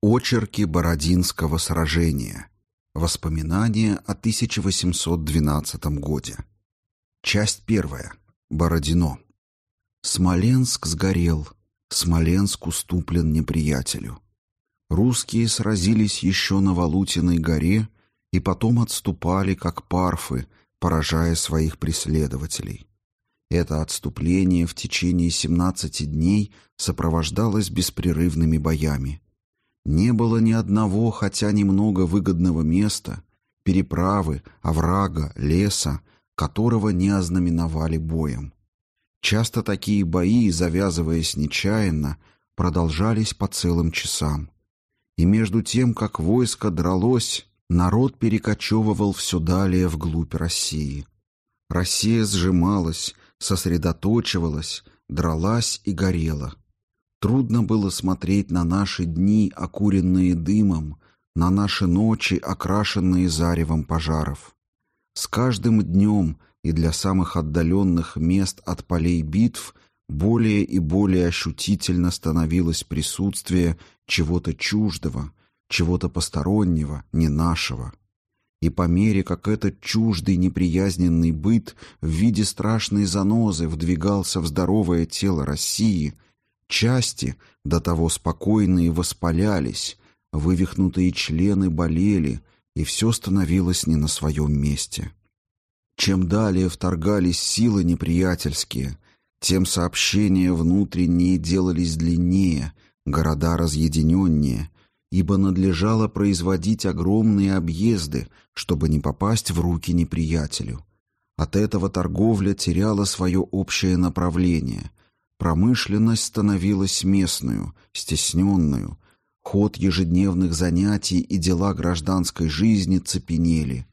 Очерки Бородинского сражения. Воспоминания о 1812 годе. Часть первая. Бородино. Смоленск сгорел, Смоленск уступлен неприятелю. Русские сразились еще на Валутиной горе и потом отступали, как парфы, поражая своих преследователей. Это отступление в течение 17 дней сопровождалось беспрерывными боями. Не было ни одного, хотя немного выгодного места, переправы, оврага, леса, которого не ознаменовали боем. Часто такие бои, завязываясь нечаянно, продолжались по целым часам. И между тем, как войско дралось, народ перекочевывал все далее вглубь России. Россия сжималась, сосредоточивалась, дралась и горела. Трудно было смотреть на наши дни, окуренные дымом, на наши ночи, окрашенные заревом пожаров. С каждым днем и для самых отдаленных мест от полей битв более и более ощутительно становилось присутствие чего-то чуждого, чего-то постороннего, не нашего. И по мере, как этот чуждый неприязненный быт в виде страшной занозы вдвигался в здоровое тело России – Части, до того спокойные, воспалялись, вывихнутые члены болели, и все становилось не на своем месте. Чем далее вторгались силы неприятельские, тем сообщения внутренние делались длиннее, города разъединеннее, ибо надлежало производить огромные объезды, чтобы не попасть в руки неприятелю. От этого торговля теряла свое общее направление, Промышленность становилась местную, стесненную. Ход ежедневных занятий и дела гражданской жизни цепенели.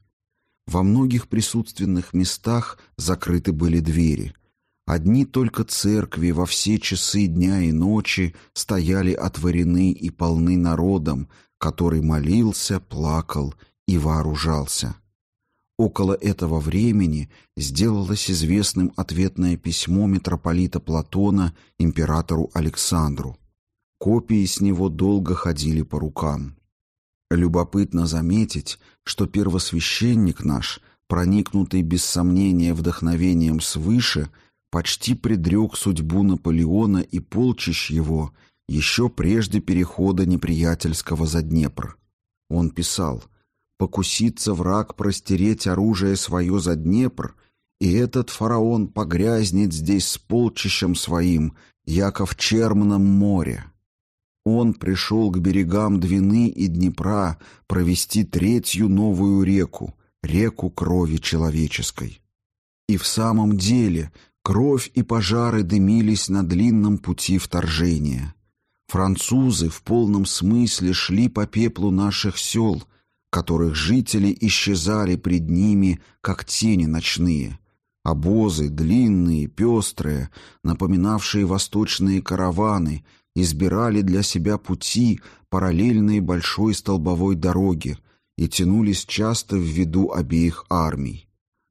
Во многих присутственных местах закрыты были двери. Одни только церкви во все часы дня и ночи стояли отворены и полны народом, который молился, плакал и вооружался. Около этого времени сделалось известным ответное письмо митрополита Платона императору Александру. Копии с него долго ходили по рукам. Любопытно заметить, что первосвященник наш, проникнутый без сомнения вдохновением свыше, почти предрек судьбу Наполеона и полчищ его еще прежде перехода неприятельского за Днепр. Он писал – покусится враг простереть оружие свое за Днепр, и этот фараон погрязнет здесь с полчищем своим, яко в Чермном море. Он пришел к берегам Двины и Днепра провести третью новую реку, реку крови человеческой. И в самом деле кровь и пожары дымились на длинном пути вторжения. Французы в полном смысле шли по пеплу наших сел — которых жители исчезали пред ними, как тени ночные. Обозы, длинные, пестрые, напоминавшие восточные караваны, избирали для себя пути, параллельные большой столбовой дороге, и тянулись часто в виду обеих армий.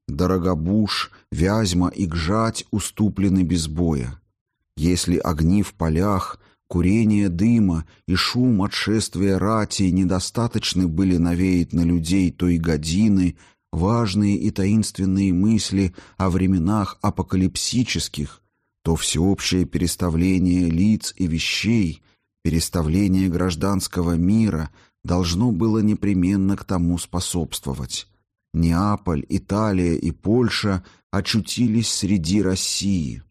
Дорогобуш, Вязьма и Гжать уступлены без боя. Если огни в полях, Курение дыма и шум от шествия рати недостаточны были навеять на людей той годины важные и таинственные мысли о временах апокалипсических, то всеобщее переставление лиц и вещей, переставление гражданского мира должно было непременно к тому способствовать. Неаполь, Италия и Польша очутились среди России.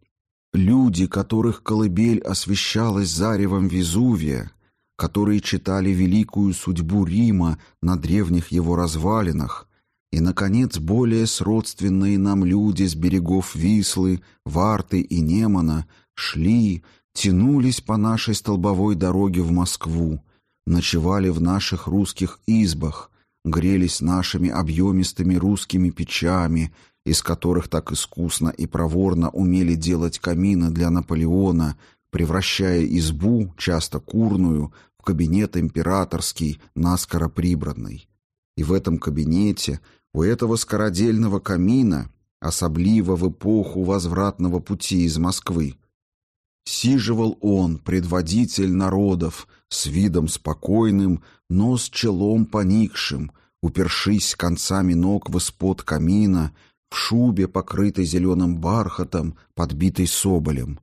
Люди, которых колыбель освещалась заревом Везувия, которые читали великую судьбу Рима на древних его развалинах, и, наконец, более сродственные нам люди с берегов Вислы, Варты и Немана шли, тянулись по нашей столбовой дороге в Москву, ночевали в наших русских избах, грелись нашими объемистыми русскими печами из которых так искусно и проворно умели делать камины для Наполеона, превращая избу, часто курную, в кабинет императорский, наскоро прибранный. И в этом кабинете, у этого скородельного камина, особливо в эпоху возвратного пути из Москвы, Сиживал он, предводитель народов, с видом спокойным, но с челом поникшим, упершись концами ног в испод камина, в шубе, покрытой зеленым бархатом, подбитой соболем.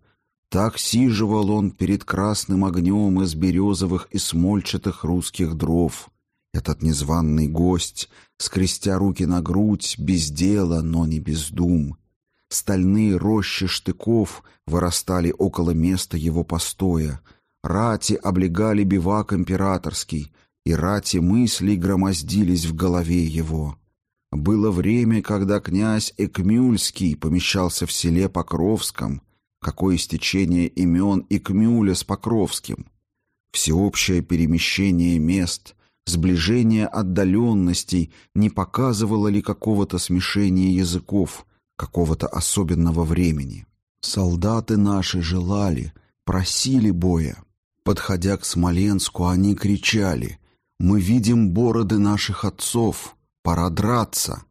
Так сиживал он перед красным огнем из березовых и смольчатых русских дров. Этот незваный гость, скрестя руки на грудь, без дела, но не без дум. Стальные рощи штыков вырастали около места его постоя. Рати облегали бивак императорский, и рати мыслей громоздились в голове его. Было время, когда князь Экмюльский помещался в селе Покровском. Какое стечение имен Экмюля с Покровским! Всеобщее перемещение мест, сближение отдаленностей не показывало ли какого-то смешения языков, какого-то особенного времени? Солдаты наши желали, просили боя. Подходя к Смоленску, они кричали «Мы видим бороды наших отцов, пора драться!»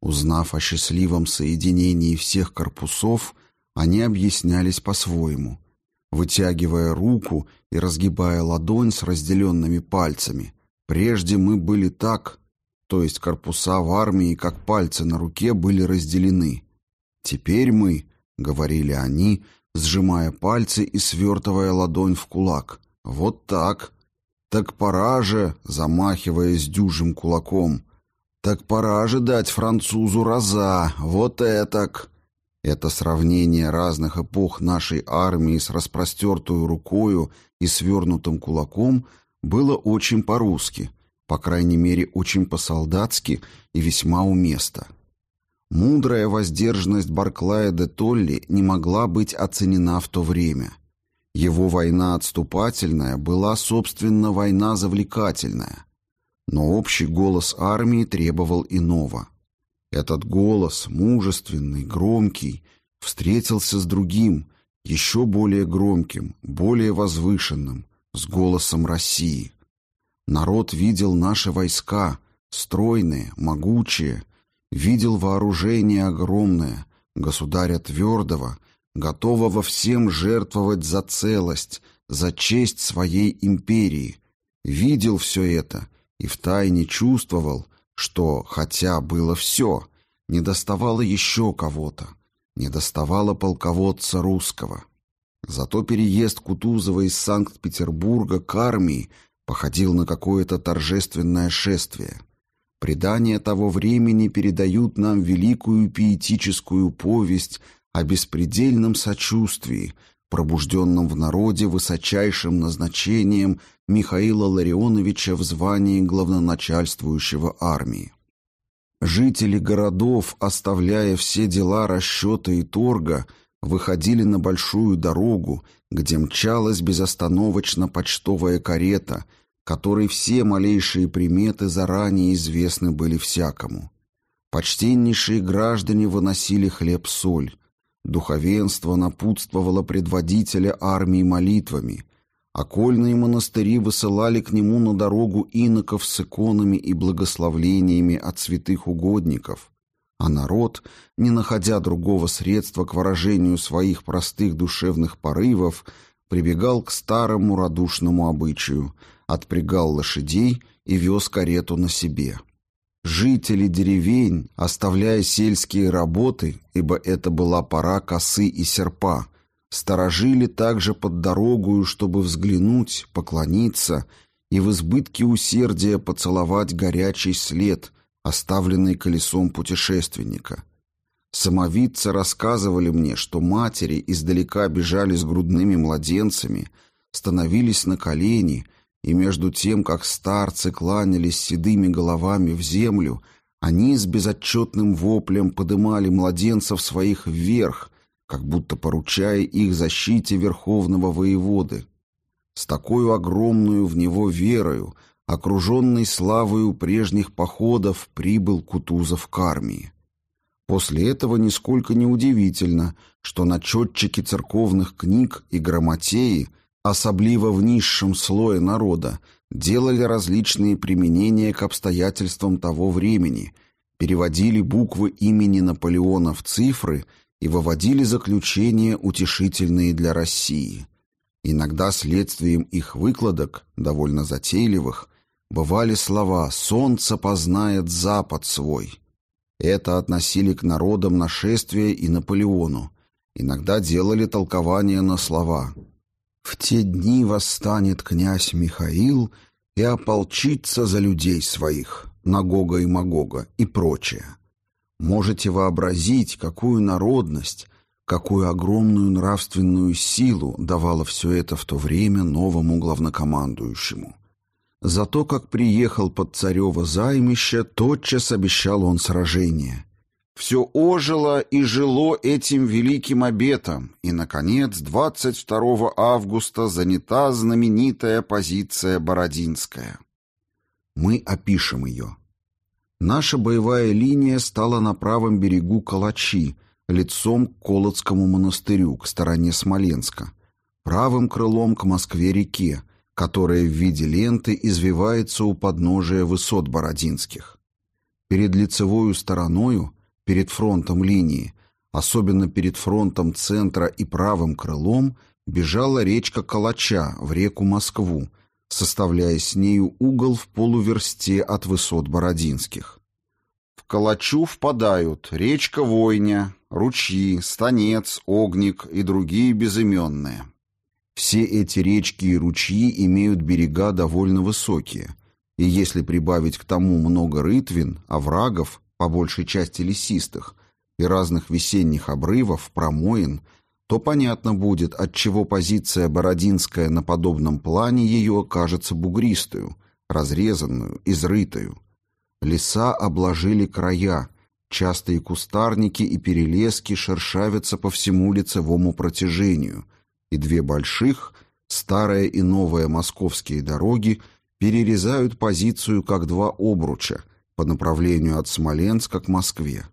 Узнав о счастливом соединении всех корпусов, они объяснялись по-своему. Вытягивая руку и разгибая ладонь с разделенными пальцами, прежде мы были так, то есть корпуса в армии, как пальцы на руке, были разделены. Теперь мы, — говорили они, сжимая пальцы и свертывая ладонь в кулак. «Вот так. Так пора же, замахиваясь дюжим кулаком. Так пора же дать французу раза. Вот этак». Это сравнение разных эпох нашей армии с распростертую рукою и свернутым кулаком было очень по-русски, по крайней мере, очень по-солдатски и весьма уместно. Мудрая воздержанность Барклая де Толли не могла быть оценена в то время. Его война отступательная была, собственно, война завлекательная. Но общий голос армии требовал иного. Этот голос, мужественный, громкий, встретился с другим, еще более громким, более возвышенным, с голосом России. Народ видел наши войска, стройные, могучие, видел вооружение огромное, государя твердого, готового всем жертвовать за целость, за честь своей империи, видел все это и втайне чувствовал, что, хотя было все, недоставало еще кого-то, недоставало полководца русского. Зато переезд Кутузова из Санкт-Петербурга к армии походил на какое-то торжественное шествие — Предания того времени передают нам великую пиетическую повесть о беспредельном сочувствии, пробужденном в народе высочайшим назначением Михаила Ларионовича в звании главноначальствующего армии. Жители городов, оставляя все дела расчета и торга, выходили на большую дорогу, где мчалась безостановочно почтовая карета – которой все малейшие приметы заранее известны были всякому. Почтеннейшие граждане выносили хлеб-соль. Духовенство напутствовало предводителя армии молитвами. Окольные монастыри высылали к нему на дорогу иноков с иконами и благословлениями от святых угодников. А народ, не находя другого средства к выражению своих простых душевных порывов, прибегал к старому радушному обычаю — отпрягал лошадей и вез карету на себе. Жители деревень, оставляя сельские работы, ибо это была пора косы и серпа, сторожили также под дорогую, чтобы взглянуть, поклониться и в избытке усердия поцеловать горячий след, оставленный колесом путешественника. Самовидцы рассказывали мне, что матери издалека бежали с грудными младенцами, становились на колени и между тем, как старцы кланялись седыми головами в землю, они с безотчетным воплем подымали младенцев своих вверх, как будто поручая их защите верховного воеводы. С такой огромную в него верою, окруженный славою прежних походов, прибыл Кутузов к армии. После этого нисколько не удивительно, что начетчики церковных книг и грамотеи – особливо в низшем слое народа, делали различные применения к обстоятельствам того времени, переводили буквы имени Наполеона в цифры и выводили заключения, утешительные для России. Иногда следствием их выкладок, довольно затейливых, бывали слова «Солнце познает запад свой». Это относили к народам нашествия и Наполеону. Иногда делали толкование на слова «В те дни восстанет князь Михаил и ополчится за людей своих, Нагога и Магога и прочее». Можете вообразить, какую народность, какую огромную нравственную силу давало все это в то время новому главнокомандующему. Зато как приехал под царево займище, тотчас обещал он сражение. Все ожило и жило этим великим обетом, и, наконец, 22 августа занята знаменитая позиция Бородинская. Мы опишем ее. Наша боевая линия стала на правом берегу Калачи, лицом к Колодскому монастырю, к стороне Смоленска, правым крылом к Москве-реке, которая в виде ленты извивается у подножия высот Бородинских. Перед лицевой стороною, перед фронтом линии, особенно перед фронтом центра и правым крылом, бежала речка Калача в реку Москву, составляя с нею угол в полуверсте от высот Бородинских. В Калачу впадают речка Войня, ручьи, Станец, Огник и другие безыменные. Все эти речки и ручьи имеют берега довольно высокие, и если прибавить к тому много рытвин, оврагов, по большей части лесистых, и разных весенних обрывов, промоин – то понятно будет, отчего позиция Бородинская на подобном плане ее кажется бугристую, разрезанную, изрытую. Леса обложили края, частые кустарники и перелески шершавятся по всему лицевому протяжению, и две больших, старая и новая московские дороги перерезают позицию как два обруча по направлению от Смоленска к Москве.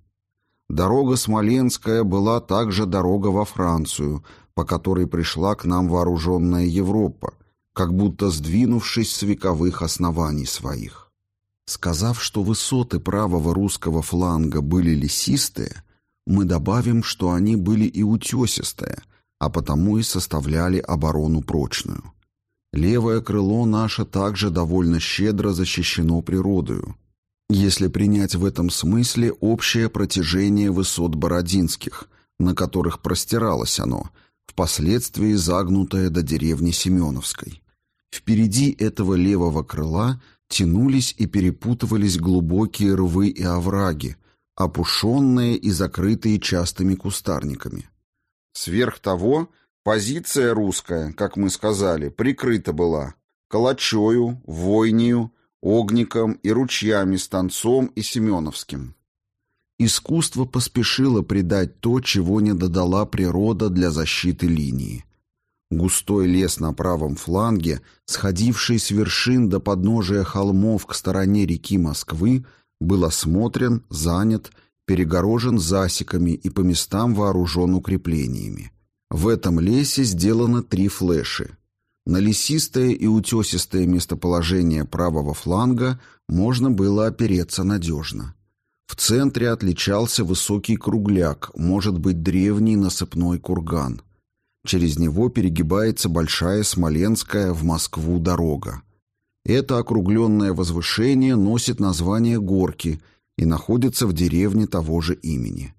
Дорога Смоленская была также дорога во Францию, по которой пришла к нам вооруженная Европа, как будто сдвинувшись с вековых оснований своих. Сказав, что высоты правого русского фланга были лесистые, мы добавим, что они были и утесистые, а потому и составляли оборону прочную. Левое крыло наше также довольно щедро защищено природою, если принять в этом смысле общее протяжение высот Бородинских, на которых простиралось оно, впоследствии загнутое до деревни Семеновской. Впереди этого левого крыла тянулись и перепутывались глубокие рвы и овраги, опушенные и закрытые частыми кустарниками. Сверх того, позиция русская, как мы сказали, прикрыта была калачою, войнею, Огником и ручьями Станцом и Семеновским. Искусство поспешило придать то, чего не додала природа для защиты линии. Густой лес на правом фланге, сходивший с вершин до подножия холмов к стороне реки Москвы, был осмотрен, занят, перегорожен засеками и по местам вооружен укреплениями. В этом лесе сделано три флеши. На лесистое и утесистое местоположение правого фланга можно было опереться надежно. В центре отличался высокий кругляк, может быть древний насыпной курган. Через него перегибается большая Смоленская в Москву дорога. Это округленное возвышение носит название горки и находится в деревне того же имени.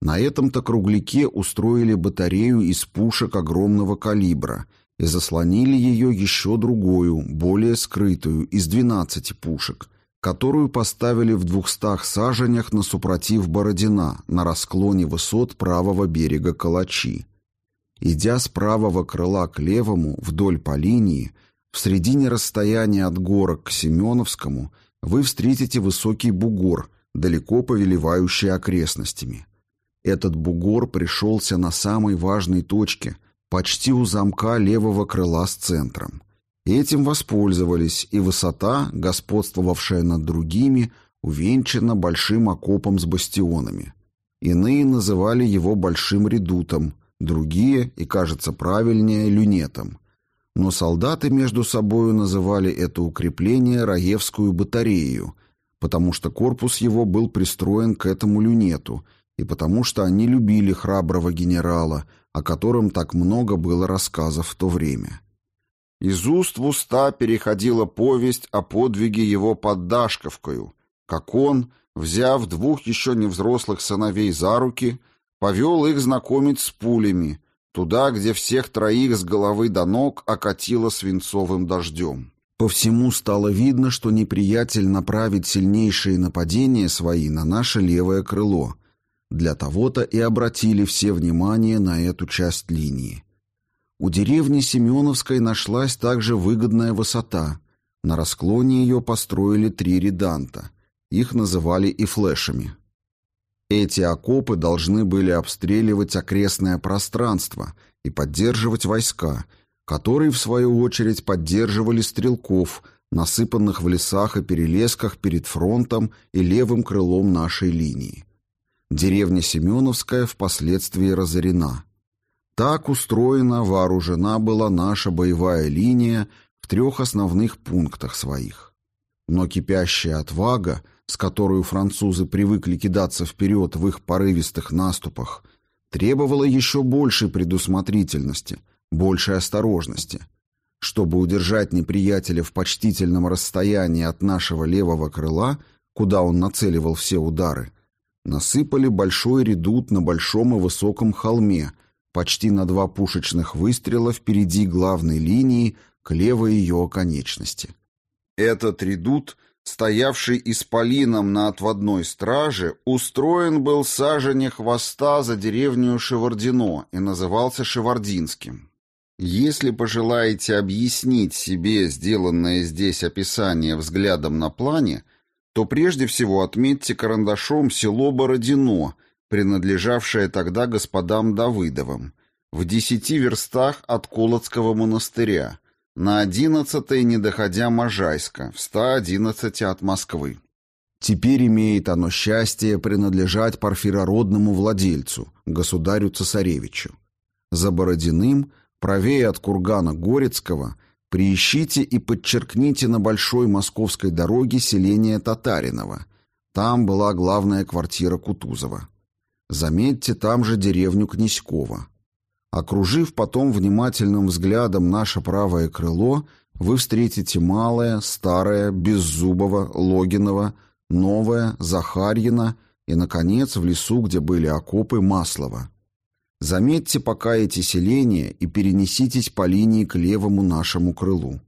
На этом-то кругляке устроили батарею из пушек огромного калибра – и заслонили ее еще другую, более скрытую, из двенадцати пушек, которую поставили в двухстах саженях на супротив Бородина, на расклоне высот правого берега Калачи. Идя с правого крыла к левому, вдоль по линии, в середине расстояния от горок к Семеновскому, вы встретите высокий бугор, далеко повелевающий окрестностями. Этот бугор пришелся на самой важной точке – почти у замка левого крыла с центром. Этим воспользовались, и высота, господствовавшая над другими, увенчана большим окопом с бастионами. Иные называли его большим редутом, другие, и кажется правильнее, люнетом. Но солдаты между собою называли это укрепление Раевскую батарею, потому что корпус его был пристроен к этому люнету и потому что они любили храброго генерала, о котором так много было рассказов в то время. Из уст в уста переходила повесть о подвиге его под Дашковкою, как он, взяв двух еще невзрослых сыновей за руки, повел их знакомить с пулями, туда, где всех троих с головы до ног окатило свинцовым дождем. По всему стало видно, что неприятель направит сильнейшие нападения свои на наше левое крыло. Для того-то и обратили все внимание на эту часть линии. У деревни Семеновской нашлась также выгодная высота. На расклоне ее построили три реданта. Их называли и флешами. Эти окопы должны были обстреливать окрестное пространство и поддерживать войска, которые, в свою очередь, поддерживали стрелков, насыпанных в лесах и перелесках перед фронтом и левым крылом нашей линии. Деревня Семеновская впоследствии разорена. Так устроена, вооружена была наша боевая линия в трех основных пунктах своих. Но кипящая отвага, с которой французы привыкли кидаться вперед в их порывистых наступах, требовала еще большей предусмотрительности, большей осторожности. Чтобы удержать неприятеля в почтительном расстоянии от нашего левого крыла, куда он нацеливал все удары, насыпали большой редут на большом и высоком холме – почти на два пушечных выстрела впереди главной линии к левой ее оконечности. Этот редут, стоявший исполином на отводной страже, устроен был сажене хвоста за деревню Шевардино и назывался Шевардинским. Если пожелаете объяснить себе сделанное здесь описание взглядом на плане, то прежде всего отметьте карандашом село Бородино, принадлежавшая тогда господам Давыдовым, в десяти верстах от Колодского монастыря, на одиннадцатой, не доходя Можайска, в ста одиннадцати от Москвы. Теперь имеет оно счастье принадлежать парфирородному владельцу, государю-цесаревичу. За Бородиным, правее от кургана Горецкого, приищите и подчеркните на большой московской дороге селение Татаринова. Там была главная квартира Кутузова. Заметьте там же деревню Князькова. Окружив потом внимательным взглядом наше правое крыло, вы встретите малое, старое, Беззубово, Логиново, новое, Захарьино и, наконец, в лесу, где были окопы, Маслово. Заметьте пока эти селения и перенеситесь по линии к левому нашему крылу.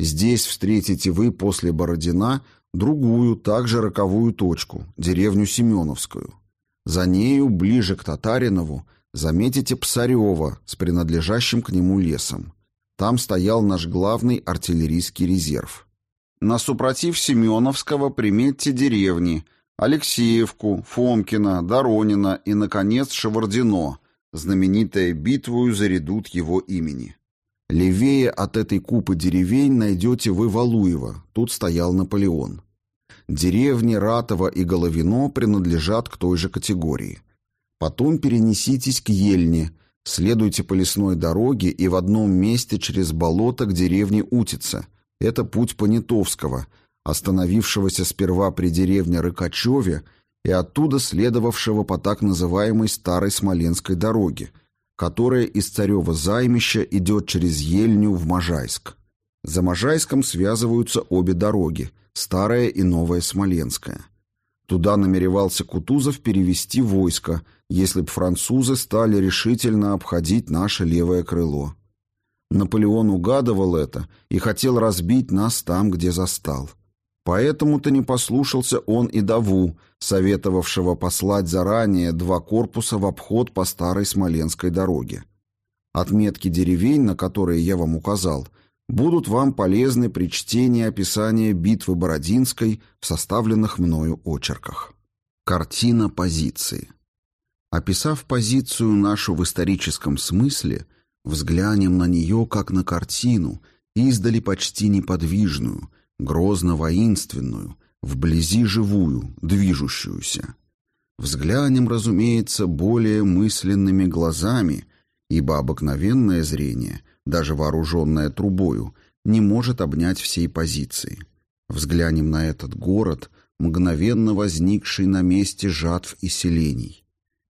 Здесь встретите вы после Бородина другую, также роковую точку, деревню Семеновскую. За нею, ближе к Татаринову, заметите Псарева с принадлежащим к нему лесом. Там стоял наш главный артиллерийский резерв. На супротив Семеновского приметьте деревни Алексеевку, Фомкина, Доронина и, наконец, Шевардино, знаменитая битвою за редут его имени. Левее от этой купы деревень найдете вы Валуева, тут стоял Наполеон. Деревни Ратово и Головино принадлежат к той же категории. Потом перенеситесь к Ельне, следуйте по лесной дороге и в одном месте через болото к деревне Утица. Это путь Понятовского, остановившегося сперва при деревне Рыкачеве и оттуда следовавшего по так называемой Старой Смоленской дороге, которая из Царева займища идет через Ельню в Можайск. За Можайском связываются обе дороги – старая и новая Смоленская. Туда намеревался Кутузов перевести войско, если б французы стали решительно обходить наше левое крыло. Наполеон угадывал это и хотел разбить нас там, где застал. Поэтому-то не послушался он и Даву, советовавшего послать заранее два корпуса в обход по старой Смоленской дороге. Отметки деревень, на которые я вам указал – будут вам полезны при чтении описания битвы Бородинской в составленных мною очерках. Картина позиции. Описав позицию нашу в историческом смысле, взглянем на нее как на картину, издали почти неподвижную, грозно-воинственную, вблизи живую, движущуюся. Взглянем, разумеется, более мысленными глазами, ибо обыкновенное зрение — даже вооруженная трубою, не может обнять всей позиции. Взглянем на этот город, мгновенно возникший на месте жатв и селений.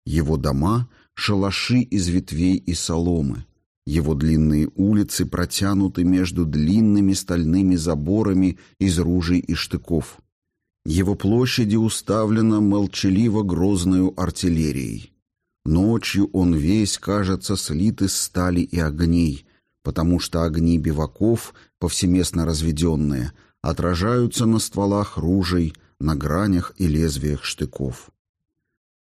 Его дома — шалаши из ветвей и соломы. Его длинные улицы протянуты между длинными стальными заборами из ружей и штыков. Его площади уставлена молчаливо грозною артиллерией. Ночью он весь, кажется, слит из стали и огней, потому что огни биваков, повсеместно разведенные, отражаются на стволах ружей, на гранях и лезвиях штыков.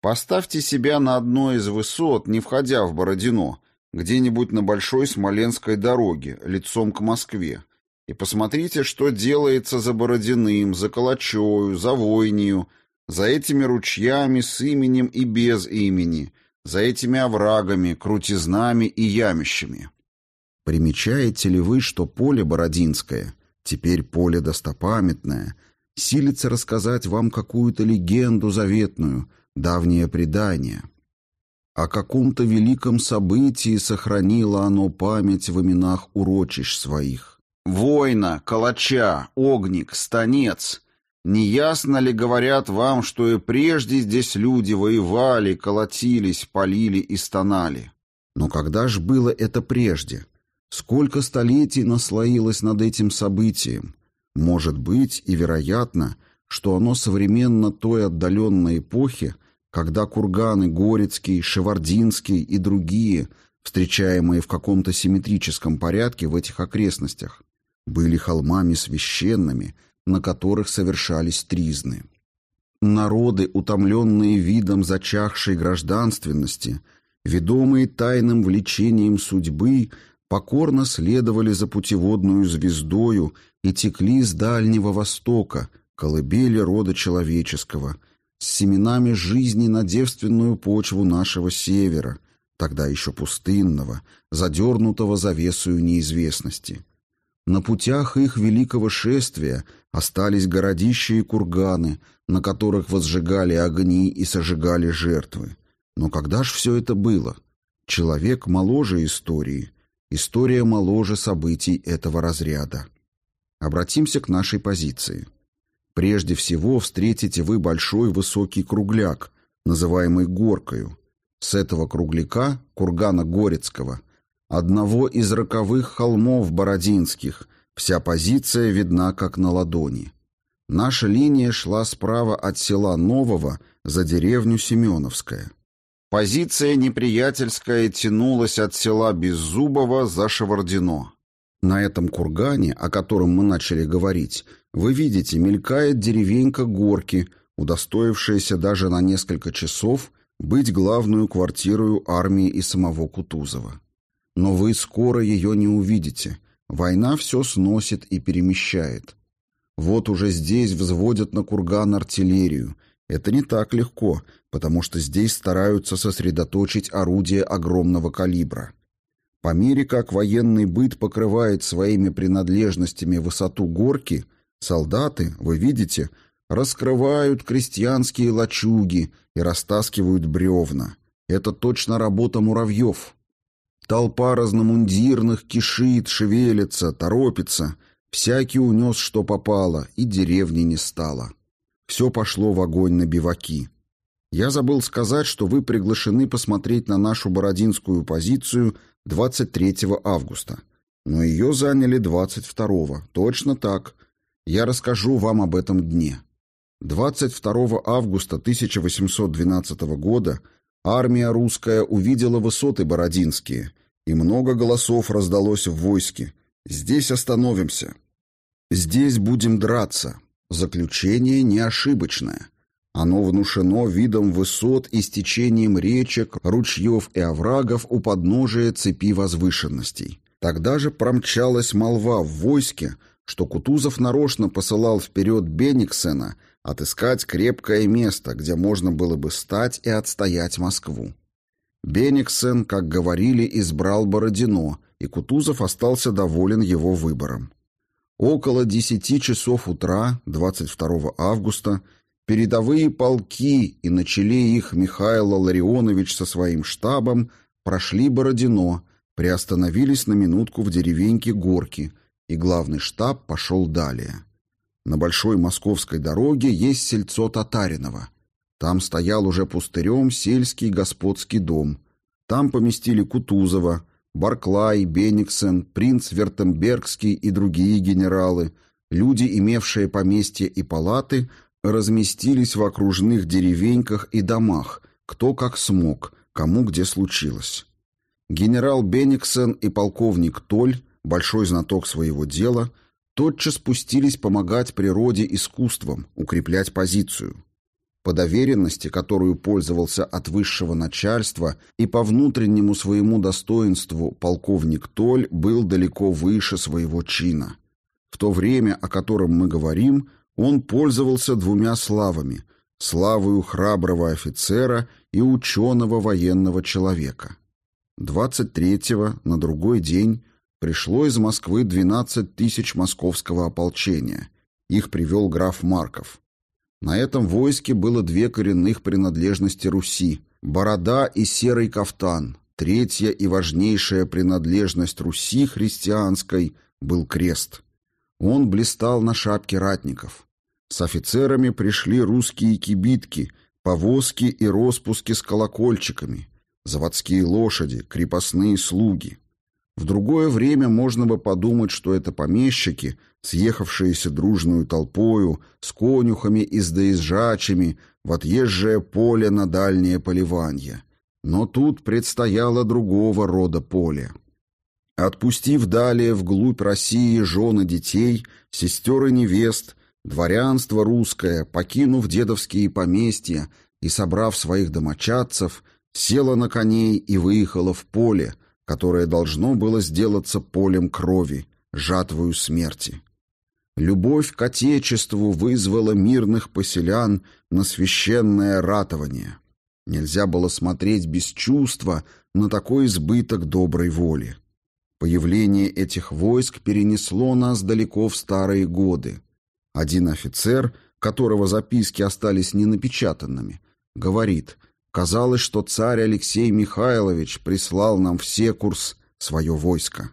Поставьте себя на одной из высот, не входя в Бородино, где-нибудь на большой Смоленской дороге, лицом к Москве, и посмотрите, что делается за Бородиным, за Калачою, за Войнию, за этими ручьями с именем и без имени, за этими оврагами, крутизнами и ямищами. Примечаете ли вы, что поле Бородинское, теперь поле достопамятное, силится рассказать вам какую-то легенду заветную, давнее предание? О каком-то великом событии сохранило оно память в именах урочищ своих. Война, калача, огник, станец. Не ясно ли говорят вам, что и прежде здесь люди воевали, колотились, полили и стонали? Но когда ж было это прежде? — Сколько столетий наслоилось над этим событием? Может быть и вероятно, что оно современно той отдаленной эпохи, когда курганы Горецкий, Шевардинский и другие, встречаемые в каком-то симметрическом порядке в этих окрестностях, были холмами священными, на которых совершались тризны. Народы, утомленные видом зачахшей гражданственности, ведомые тайным влечением судьбы, покорно следовали за путеводную звездою и текли с Дальнего Востока, колыбели рода человеческого, с семенами жизни на девственную почву нашего севера, тогда еще пустынного, задернутого завесою неизвестности. На путях их великого шествия остались городища и курганы, на которых возжигали огни и сожигали жертвы. Но когда ж все это было? Человек моложе истории — История моложе событий этого разряда. Обратимся к нашей позиции. Прежде всего встретите вы большой высокий кругляк, называемый горкою. С этого кругляка, кургана Горецкого, одного из роковых холмов Бородинских, вся позиция видна как на ладони. Наша линия шла справа от села Нового за деревню Семеновская. Позиция неприятельская тянулась от села Беззубово за Шевардино. На этом кургане, о котором мы начали говорить, вы видите, мелькает деревенька Горки, удостоившаяся даже на несколько часов быть главную квартирою армии и самого Кутузова. Но вы скоро ее не увидите. Война все сносит и перемещает. Вот уже здесь взводят на курган артиллерию – это не так легко, потому что здесь стараются сосредоточить орудия огромного калибра. По мере как военный быт покрывает своими принадлежностями высоту горки, солдаты, вы видите, раскрывают крестьянские лачуги и растаскивают бревна. Это точно работа муравьев. Толпа разномундирных кишит, шевелится, торопится. Всякий унес, что попало, и деревни не стало. Все пошло в огонь на биваки. Я забыл сказать, что вы приглашены посмотреть на нашу бородинскую позицию 23 августа. Но ее заняли 22 Точно так. Я расскажу вам об этом дне. 22 августа 1812 года армия русская увидела высоты Бородинские, и много голосов раздалось в войске. Здесь остановимся. Здесь будем драться. Заключение не ошибочное. Оно внушено видом высот и стечением речек, ручьев и оврагов у подножия цепи возвышенностей. Тогда же промчалась молва в войске, что Кутузов нарочно посылал вперед Бениксена отыскать крепкое место, где можно было бы стать и отстоять Москву. Бениксен, как говорили, избрал Бородино, и Кутузов остался доволен его выбором. Около 10 часов утра 22 августа передовые полки и на их Михаил Ларионович со своим штабом прошли Бородино, приостановились на минутку в деревеньке Горки, и главный штаб пошел далее. На большой московской дороге есть сельцо Татаринова. Там стоял уже пустырем сельский господский дом. Там поместили Кутузова, Барклай, Бениксен, принц Вертембергский и другие генералы. Люди, имевшие поместья и палаты, разместились в окружных деревеньках и домах, кто как смог, кому где случилось. Генерал Бениксен и полковник Толь, большой знаток своего дела, тотчас спустились помогать природе искусством, укреплять позицию. По доверенности, которую пользовался от высшего начальства, и по внутреннему своему достоинству полковник Толь был далеко выше своего чина. В то время, о котором мы говорим, он пользовался двумя славами – славою храброго офицера и ученого военного человека. 23-го, на другой день, пришло из Москвы 12 тысяч московского ополчения. Их привел граф Марков. На этом войске было две коренных принадлежности Руси – борода и серый кафтан. Третья и важнейшая принадлежность Руси христианской был крест. Он блистал на шапке ратников. С офицерами пришли русские кибитки, повозки и распуски с колокольчиками, заводские лошади, крепостные слуги. В другое время можно бы подумать, что это помещики, съехавшиеся дружную толпою, с конюхами и с доезжачами, в отъезжее поле на дальнее поливание. Но тут предстояло другого рода поле. Отпустив далее вглубь России жены детей, сестер и невест, дворянство русское, покинув дедовские поместья и собрав своих домочадцев, села на коней и выехала в поле, которое должно было сделаться полем крови, жатвою смерти. Любовь к Отечеству вызвала мирных поселян на священное ратование. Нельзя было смотреть без чувства на такой избыток доброй воли. Появление этих войск перенесло нас далеко в старые годы. Один офицер, которого записки остались ненапечатанными, говорит, казалось, что царь Алексей Михайлович прислал нам все курс свое войско.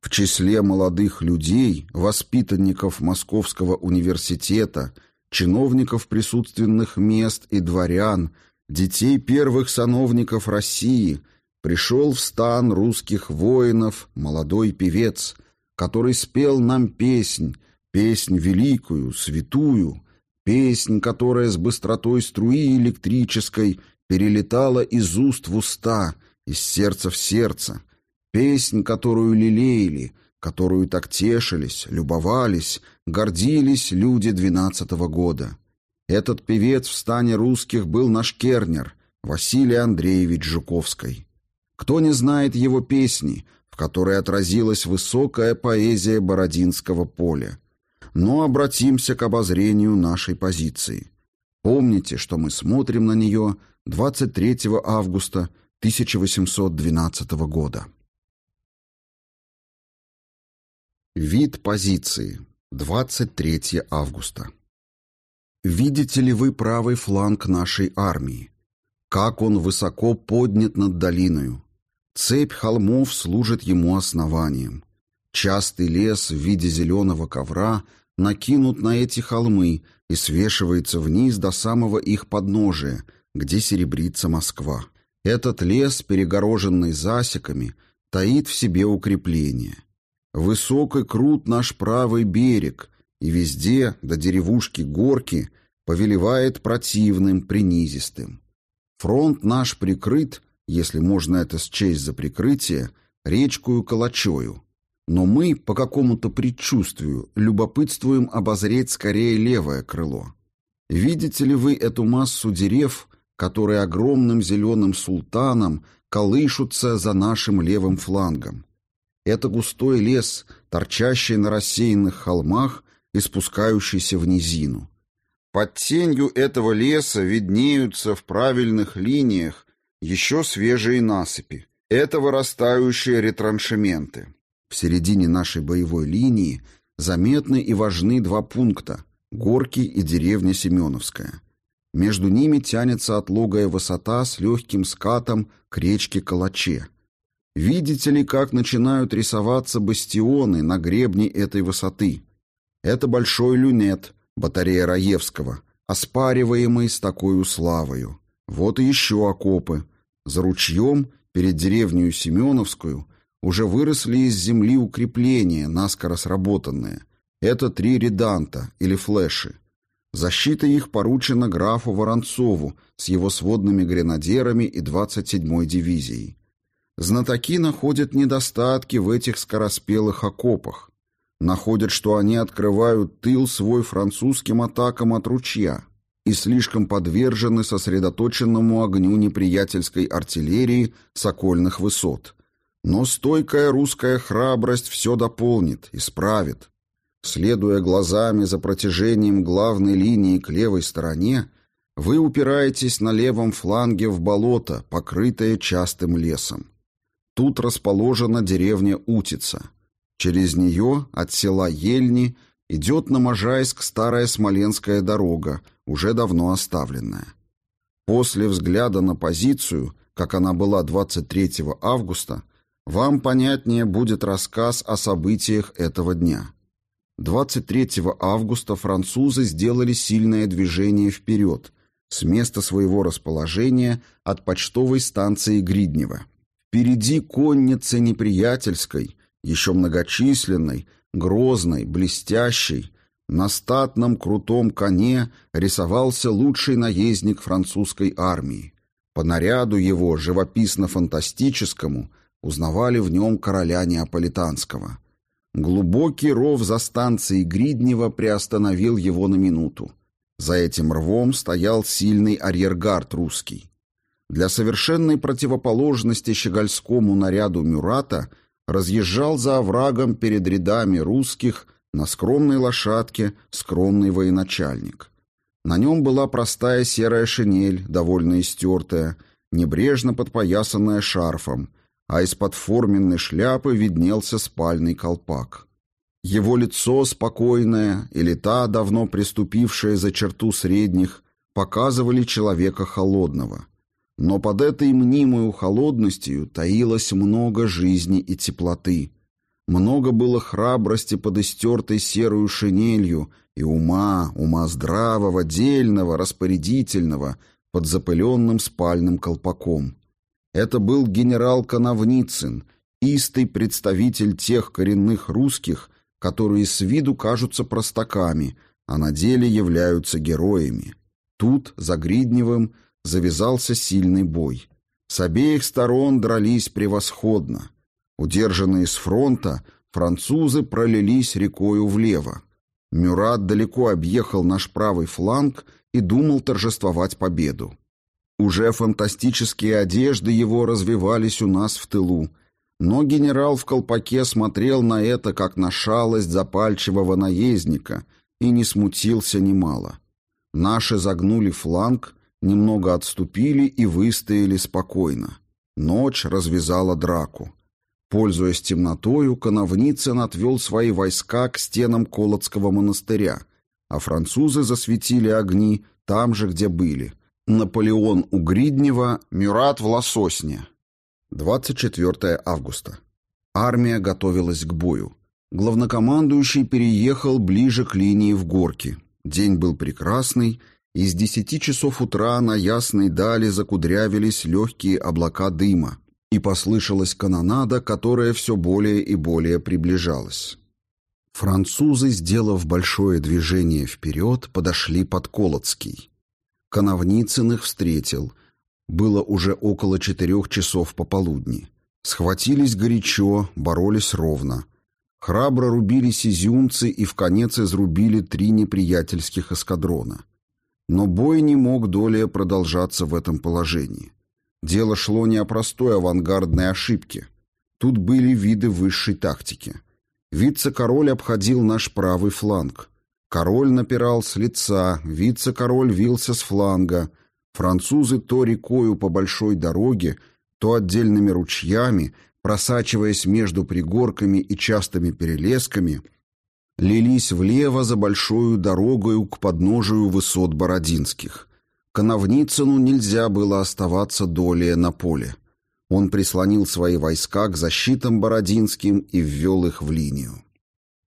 В числе молодых людей, воспитанников Московского университета, чиновников присутственных мест и дворян, детей первых сановников России, пришел в стан русских воинов молодой певец, который спел нам песнь, песнь великую, святую, песнь, которая с быстротой струи электрической перелетала из уст в уста, из сердца в сердце, Песнь, которую лелеяли, которую так тешились, любовались, гордились люди двенадцатого года. Этот певец в стане русских был наш Кернер, Василий Андреевич Жуковский. Кто не знает его песни, в которой отразилась высокая поэзия Бородинского поля. Но обратимся к обозрению нашей позиции. Помните, что мы смотрим на нее 23 августа 1812 года. Вид позиции. 23 августа. Видите ли вы правый фланг нашей армии? Как он высоко поднят над долиною. Цепь холмов служит ему основанием. Частый лес в виде зеленого ковра накинут на эти холмы и свешивается вниз до самого их подножия, где серебрится Москва. Этот лес, перегороженный засеками, таит в себе укрепление. Высок и крут наш правый берег, и везде, до деревушки горки, повелевает противным, принизистым. Фронт наш прикрыт, если можно это счесть за прикрытие, речкою Калачою. Но мы, по какому-то предчувствию, любопытствуем обозреть скорее левое крыло. Видите ли вы эту массу дерев, которые огромным зеленым султаном колышутся за нашим левым флангом? Это густой лес, торчащий на рассеянных холмах и спускающийся в низину. Под тенью этого леса виднеются в правильных линиях еще свежие насыпи. Это вырастающие ретраншементы. В середине нашей боевой линии заметны и важны два пункта – Горки и деревня Семеновская. Между ними тянется отлогая высота с легким скатом к речке Калаче – Видите ли, как начинают рисоваться бастионы на гребне этой высоты? Это большой люнет, батарея Раевского, оспариваемый с такой славою. Вот и еще окопы. За ручьем, перед деревней Семеновскую, уже выросли из земли укрепления, наскоро сработанные. Это три реданта, или флеши. Защита их поручена графу Воронцову с его сводными гренадерами и 27-й дивизией. Знатоки находят недостатки в этих скороспелых окопах. Находят, что они открывают тыл свой французским атакам от ручья и слишком подвержены сосредоточенному огню неприятельской артиллерии сокольных высот. Но стойкая русская храбрость все дополнит, исправит. Следуя глазами за протяжением главной линии к левой стороне, вы упираетесь на левом фланге в болото, покрытое частым лесом. Тут расположена деревня Утица. Через нее от села Ельни идет на Можайск старая Смоленская дорога, уже давно оставленная. После взгляда на позицию, как она была 23 августа, вам понятнее будет рассказ о событиях этого дня. 23 августа французы сделали сильное движение вперед, с места своего расположения от почтовой станции Гриднева. Впереди конницы неприятельской, еще многочисленной, грозной, блестящей, на статном крутом коне рисовался лучший наездник французской армии. По наряду его, живописно-фантастическому, узнавали в нем короля Неаполитанского. Глубокий ров за станцией Гриднева приостановил его на минуту. За этим рвом стоял сильный арьергард русский. Для совершенной противоположности щегольскому наряду Мюрата разъезжал за оврагом перед рядами русских на скромной лошадке скромный военачальник. На нем была простая серая шинель, довольно истертая, небрежно подпоясанная шарфом, а из-под форменной шляпы виднелся спальный колпак. Его лицо спокойное или та, давно приступившая за черту средних, показывали человека холодного — но под этой мнимой холодностью таилось много жизни и теплоты. Много было храбрости под истертой серую шинелью и ума, ума здравого, дельного, распорядительного, под запыленным спальным колпаком. Это был генерал Коновницын, истый представитель тех коренных русских, которые с виду кажутся простаками, а на деле являются героями. Тут, за Гридневым, завязался сильный бой. С обеих сторон дрались превосходно. Удержанные с фронта, французы пролились рекою влево. Мюрат далеко объехал наш правый фланг и думал торжествовать победу. Уже фантастические одежды его развивались у нас в тылу, но генерал в колпаке смотрел на это, как на шалость запальчивого наездника, и не смутился немало. Наши загнули фланг, немного отступили и выстояли спокойно. Ночь развязала драку. Пользуясь темнотою, Коновницын отвел свои войска к стенам Колодского монастыря, а французы засветили огни там же, где были. Наполеон у Гриднева, Мюрат в Лососне. 24 августа. Армия готовилась к бою. Главнокомандующий переехал ближе к линии в горке. День был прекрасный, из десяти часов утра на ясной дали закудрявились легкие облака дыма, и послышалась канонада, которая все более и более приближалась. Французы, сделав большое движение вперед, подошли под Колодский. Коновницын встретил. Было уже около четырех часов пополудни. Схватились горячо, боролись ровно. Храбро рубились изюмцы и в конец изрубили три неприятельских эскадрона. Но бой не мог долее продолжаться в этом положении. Дело шло не о простой авангардной ошибке. Тут были виды высшей тактики. Вице-король обходил наш правый фланг. Король напирал с лица, вице-король вился с фланга. Французы то рекою по большой дороге, то отдельными ручьями, просачиваясь между пригорками и частыми перелесками – лились влево за большую дорогою к подножию высот Бородинских. Коновницыну нельзя было оставаться долее на поле. Он прислонил свои войска к защитам Бородинским и ввел их в линию.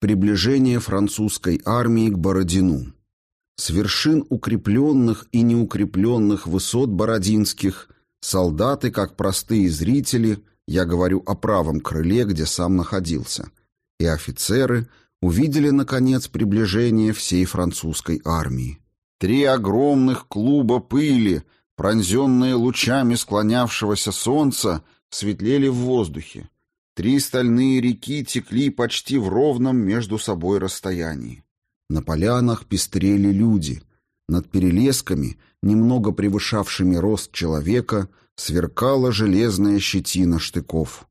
Приближение французской армии к Бородину. С вершин укрепленных и неукрепленных высот Бородинских солдаты, как простые зрители, я говорю о правом крыле, где сам находился, и офицеры увидели, наконец, приближение всей французской армии. Три огромных клуба пыли, пронзенные лучами склонявшегося солнца, светлели в воздухе. Три стальные реки текли почти в ровном между собой расстоянии. На полянах пестрели люди. Над перелесками, немного превышавшими рост человека, сверкала железная щетина штыков.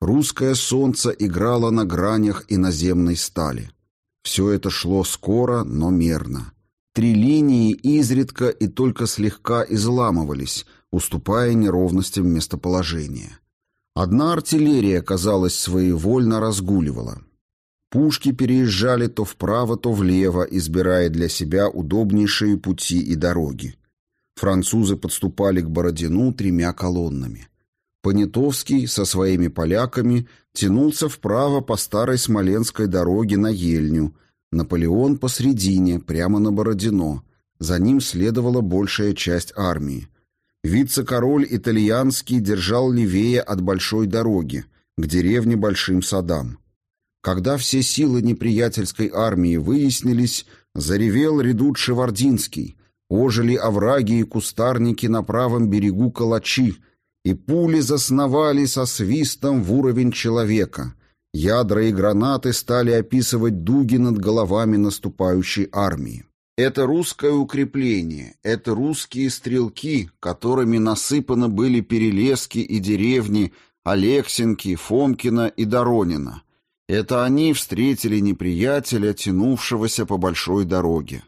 Русское солнце играло на гранях иноземной стали. Все это шло скоро, но мерно. Три линии изредка и только слегка изламывались, уступая неровностям местоположения. Одна артиллерия, казалось, своевольно разгуливала. Пушки переезжали то вправо, то влево, избирая для себя удобнейшие пути и дороги. Французы подступали к Бородину тремя колоннами. Понятовский со своими поляками тянулся вправо по старой Смоленской дороге на Ельню, Наполеон посредине, прямо на Бородино. За ним следовала большая часть армии. Вице-король итальянский держал левее от большой дороги, к деревне Большим Садам. Когда все силы неприятельской армии выяснились, заревел редут Шевардинский, ожили овраги и кустарники на правом берегу Калачи, и пули засновали со свистом в уровень человека. Ядра и гранаты стали описывать дуги над головами наступающей армии. Это русское укрепление, это русские стрелки, которыми насыпаны были перелески и деревни Алексинки, Фомкина и Доронина. Это они встретили неприятеля, тянувшегося по большой дороге.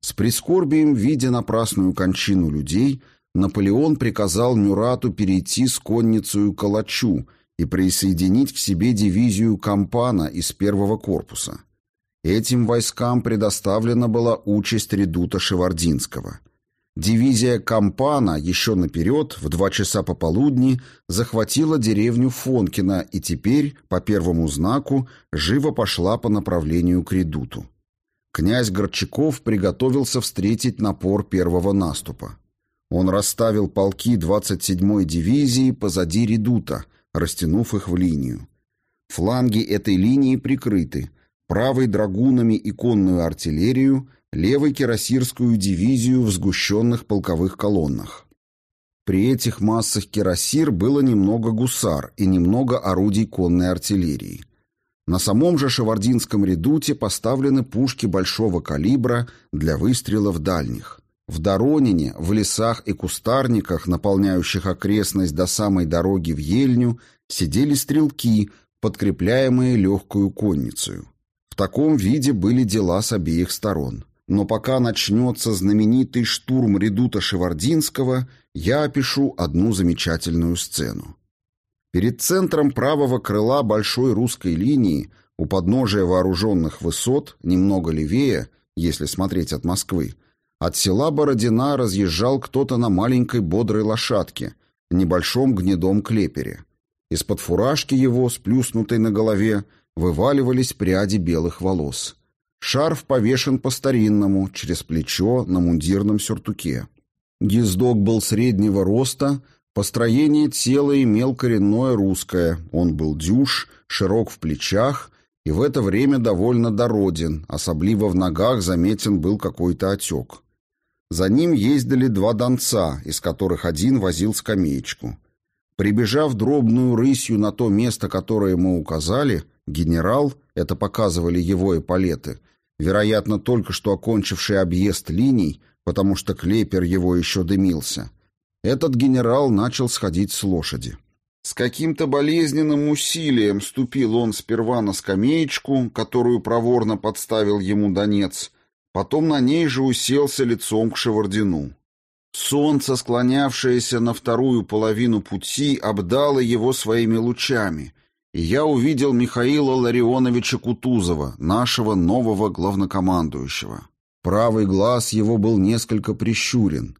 С прискорбием, видя напрасную кончину людей, Наполеон приказал Мюрату перейти с конницей к Калачу и присоединить к себе дивизию Кампана из первого корпуса. Этим войскам предоставлена была участь редута Шевардинского. Дивизия Кампана еще наперед, в два часа пополудни, захватила деревню Фонкина и теперь, по первому знаку, живо пошла по направлению к редуту. Князь Горчаков приготовился встретить напор первого наступа. Он расставил полки 27-й дивизии позади редута, растянув их в линию. Фланги этой линии прикрыты, правой драгунами и конную артиллерию, левой кирасирскую дивизию в сгущенных полковых колоннах. При этих массах кирасир было немного гусар и немного орудий конной артиллерии. На самом же Шевардинском редуте поставлены пушки большого калибра для выстрелов дальних. В Доронине, в лесах и кустарниках, наполняющих окрестность до самой дороги в Ельню, сидели стрелки, подкрепляемые легкую конницей. В таком виде были дела с обеих сторон. Но пока начнется знаменитый штурм редута Шевардинского, я опишу одну замечательную сцену. Перед центром правого крыла большой русской линии, у подножия вооруженных высот, немного левее, если смотреть от Москвы, от села Бородина разъезжал кто-то на маленькой бодрой лошадке, небольшом гнедом клепере. Из-под фуражки его, сплюснутой на голове, вываливались пряди белых волос. Шарф повешен по-старинному, через плечо, на мундирном сюртуке. Гездок был среднего роста, построение тела имел коренное русское, он был дюж, широк в плечах и в это время довольно дороден, особливо в ногах заметен был какой-то отек. За ним ездили два донца, из которых один возил скамеечку. Прибежав дробную рысью на то место, которое мы указали, генерал, это показывали его эполеты, вероятно, только что окончивший объезд линий, потому что клепер его еще дымился, этот генерал начал сходить с лошади. С каким-то болезненным усилием ступил он сперва на скамеечку, которую проворно подставил ему донец, потом на ней же уселся лицом к Шевардину. Солнце, склонявшееся на вторую половину пути, обдало его своими лучами, я увидел Михаила Ларионовича Кутузова, нашего нового главнокомандующего. Правый глаз его был несколько прищурен.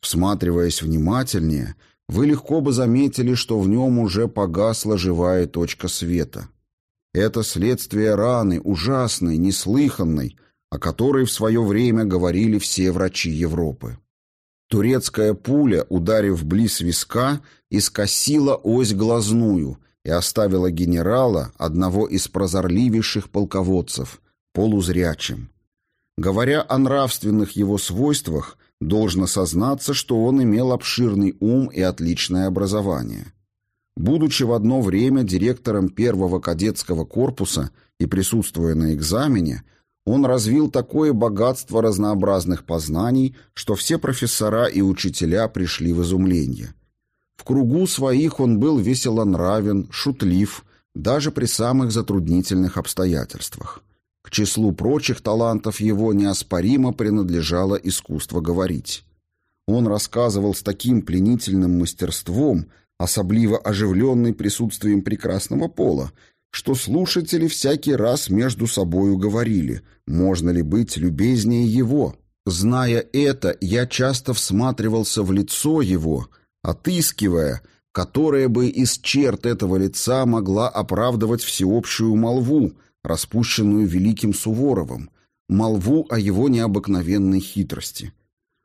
Всматриваясь внимательнее, вы легко бы заметили, что в нем уже погасла живая точка света. Это следствие раны, ужасной, неслыханной, о которой в свое время говорили все врачи Европы. Турецкая пуля, ударив близ виска, искосила ось глазную и оставила генерала, одного из прозорливейших полководцев, полузрячим. Говоря о нравственных его свойствах, должно сознаться, что он имел обширный ум и отличное образование. Будучи в одно время директором первого кадетского корпуса и присутствуя на экзамене, он развил такое богатство разнообразных познаний, что все профессора и учителя пришли в изумление. В кругу своих он был весело нравен, шутлив, даже при самых затруднительных обстоятельствах. К числу прочих талантов его неоспоримо принадлежало искусство говорить. Он рассказывал с таким пленительным мастерством, особливо оживленный присутствием прекрасного пола, что слушатели всякий раз между собою говорили, можно ли быть любезнее его. Зная это, я часто всматривался в лицо его, отыскивая, которая бы из черт этого лица могла оправдывать всеобщую молву, распущенную великим Суворовым, молву о его необыкновенной хитрости.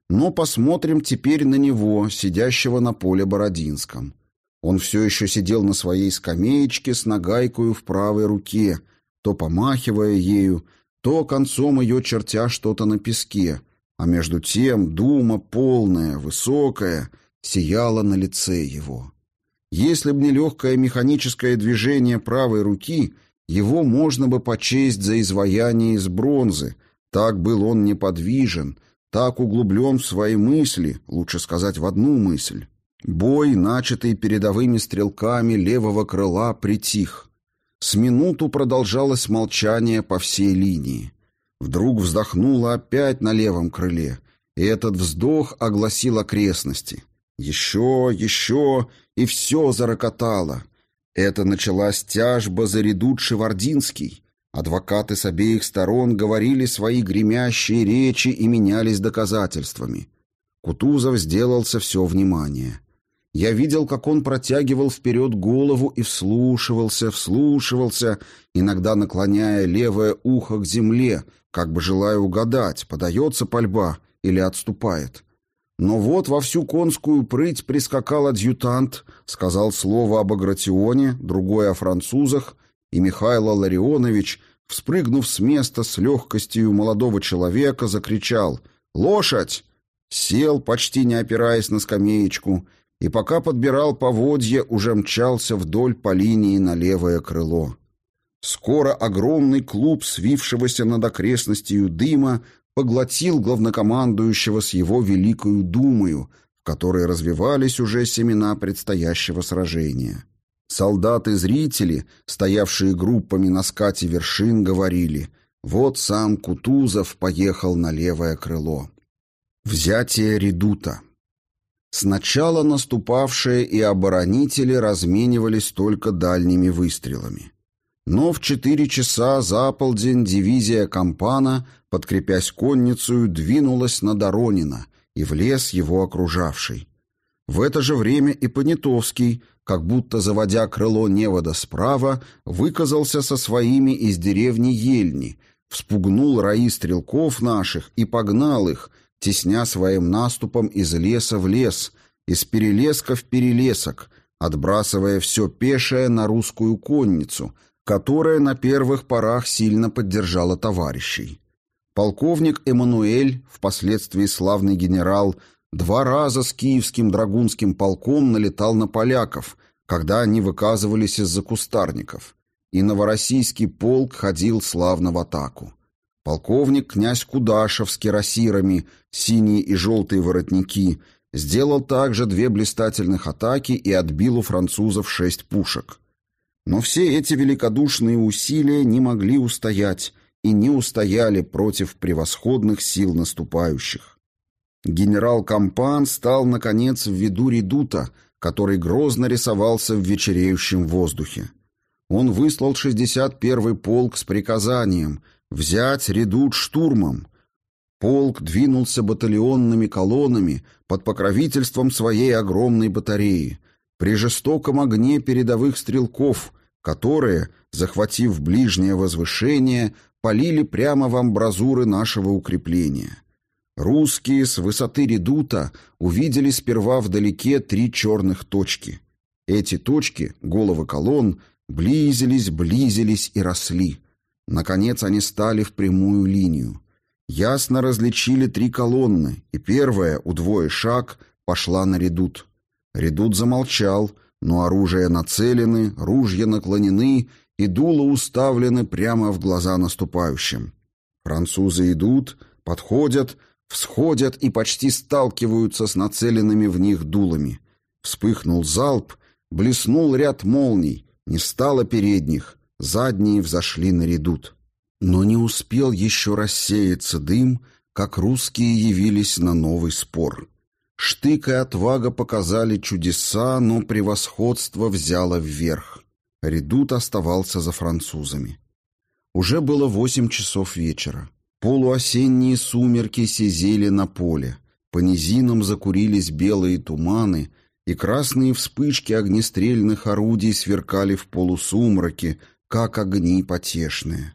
Но посмотрим теперь на него, сидящего на поле Бородинском. Он все еще сидел на своей скамеечке с нагайкою в правой руке, то помахивая ею, то концом ее чертя что-то на песке, а между тем дума полная, высокая, сияла на лице его. Если б не легкое механическое движение правой руки, его можно бы почесть за изваяние из бронзы, так был он неподвижен, так углублен в свои мысли, лучше сказать, в одну мысль. Бой, начатый передовыми стрелками левого крыла, притих. С минуту продолжалось молчание по всей линии. Вдруг вздохнуло опять на левом крыле, и этот вздох огласил окрестности. Еще, еще, и все зарокотало. Это началась тяжба за редут Шевардинский. Адвокаты с обеих сторон говорили свои гремящие речи и менялись доказательствами. Кутузов сделался все внимание. Я видел, как он протягивал вперед голову и вслушивался, вслушивался, иногда наклоняя левое ухо к земле, как бы желая угадать, подается пальба или отступает. Но вот во всю конскую прыть прискакал адъютант, сказал слово об Агратионе, другое о французах, и Михаил Ларионович, вспрыгнув с места с легкостью молодого человека, закричал «Лошадь!» Сел, почти не опираясь на скамеечку, и пока подбирал поводья, уже мчался вдоль по линии на левое крыло. Скоро огромный клуб свившегося над окрестностью дыма поглотил главнокомандующего с его великою думою, в которой развивались уже семена предстоящего сражения. Солдаты-зрители, стоявшие группами на скате вершин, говорили «Вот сам Кутузов поехал на левое крыло». Взятие редута Сначала наступавшие и оборонители разменивались только дальними выстрелами. Но в четыре часа за полдень дивизия Кампана, подкрепясь конницей, двинулась на Доронина и в лес его окружавший. В это же время и Понятовский, как будто заводя крыло невода справа, выказался со своими из деревни Ельни, вспугнул раи стрелков наших и погнал их, тесня своим наступом из леса в лес, из перелеска в перелесок, отбрасывая все пешее на русскую конницу, которая на первых порах сильно поддержала товарищей. Полковник Эммануэль, впоследствии славный генерал, два раза с киевским драгунским полком налетал на поляков, когда они выказывались из-за кустарников, и новороссийский полк ходил славно в атаку. Полковник князь Кудашев с кирасирами, синие и желтые воротники, сделал также две блистательных атаки и отбил у французов шесть пушек. Но все эти великодушные усилия не могли устоять и не устояли против превосходных сил наступающих. Генерал Кампан стал, наконец, в виду редута, который грозно рисовался в вечереющем воздухе. Он выслал 61-й полк с приказанием Взять редут штурмом. Полк двинулся батальонными колоннами под покровительством своей огромной батареи, при жестоком огне передовых стрелков, которые, захватив ближнее возвышение, полили прямо в амбразуры нашего укрепления. Русские с высоты редута увидели сперва вдалеке три черных точки. Эти точки, головы колонн, близились, близились и росли. Наконец они стали в прямую линию. Ясно различили три колонны, и первая, удвоя шаг, пошла на редут. Редут замолчал, но оружия нацелены, ружья наклонены, и дула уставлены прямо в глаза наступающим. Французы идут, подходят, всходят и почти сталкиваются с нацеленными в них дулами. Вспыхнул залп, блеснул ряд молний, не стало передних, задние взошли на редут. Но не успел еще рассеяться дым, как русские явились на новый спор. Штык и отвага показали чудеса, но превосходство взяло вверх. Редут оставался за французами. Уже было восемь часов вечера. Полуосенние сумерки сизели на поле. По низинам закурились белые туманы, и красные вспышки огнестрельных орудий сверкали в полусумраке, как огни потешные.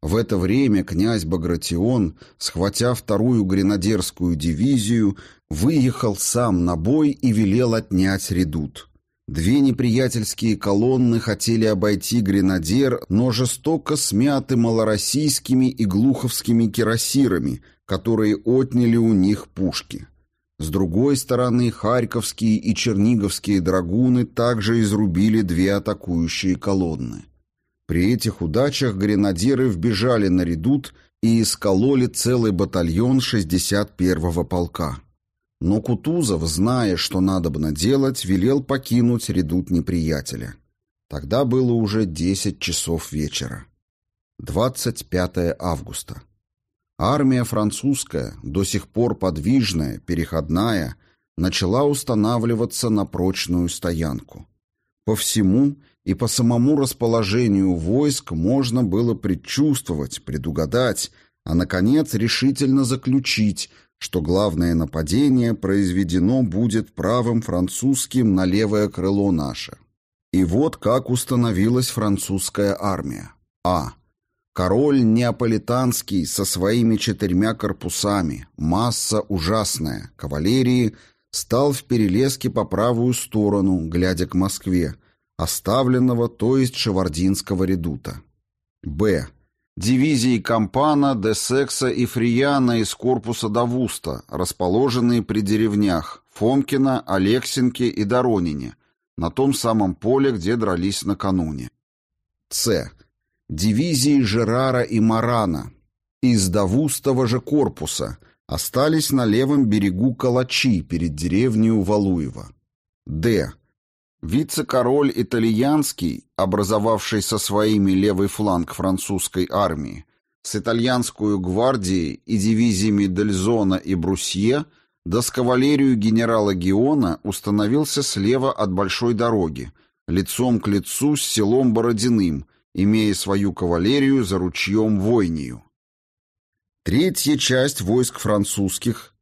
В это время князь Багратион, схватя вторую гренадерскую дивизию, выехал сам на бой и велел отнять редут. Две неприятельские колонны хотели обойти гренадер, но жестоко смяты малороссийскими и глуховскими кирасирами, которые отняли у них пушки. С другой стороны, харьковские и черниговские драгуны также изрубили две атакующие колонны. При этих удачах гренадеры вбежали на редут и искололи целый батальон 61-го полка. Но Кутузов, зная, что надобно делать, велел покинуть редут неприятеля. Тогда было уже 10 часов вечера. 25 августа. Армия французская, до сих пор подвижная, переходная, начала устанавливаться на прочную стоянку. По всему и по самому расположению войск можно было предчувствовать, предугадать, а, наконец, решительно заключить, что главное нападение произведено будет правым французским на левое крыло наше. И вот как установилась французская армия. А. Король Неаполитанский со своими четырьмя корпусами, масса ужасная, кавалерии, стал в перелеске по правую сторону, глядя к Москве, оставленного, то есть Шевардинского редута. Б дивизии Кампана, Десекса и Фрияна из корпуса Давуста, расположенные при деревнях Фомкина, Алексинке и Доронине, на том самом поле, где дрались накануне. С. Дивизии Жерара и Марана из Давустого же корпуса остались на левом берегу Калачи перед деревней Валуева. Д. Вице-король итальянский, образовавший со своими левый фланг французской армии, с итальянскую гвардией и дивизиями Дельзона и Брусье, да с кавалерию генерала Гиона установился слева от большой дороги, лицом к лицу с селом Бородиным, имея свою кавалерию за ручьем Войнию. Третья часть войск французских,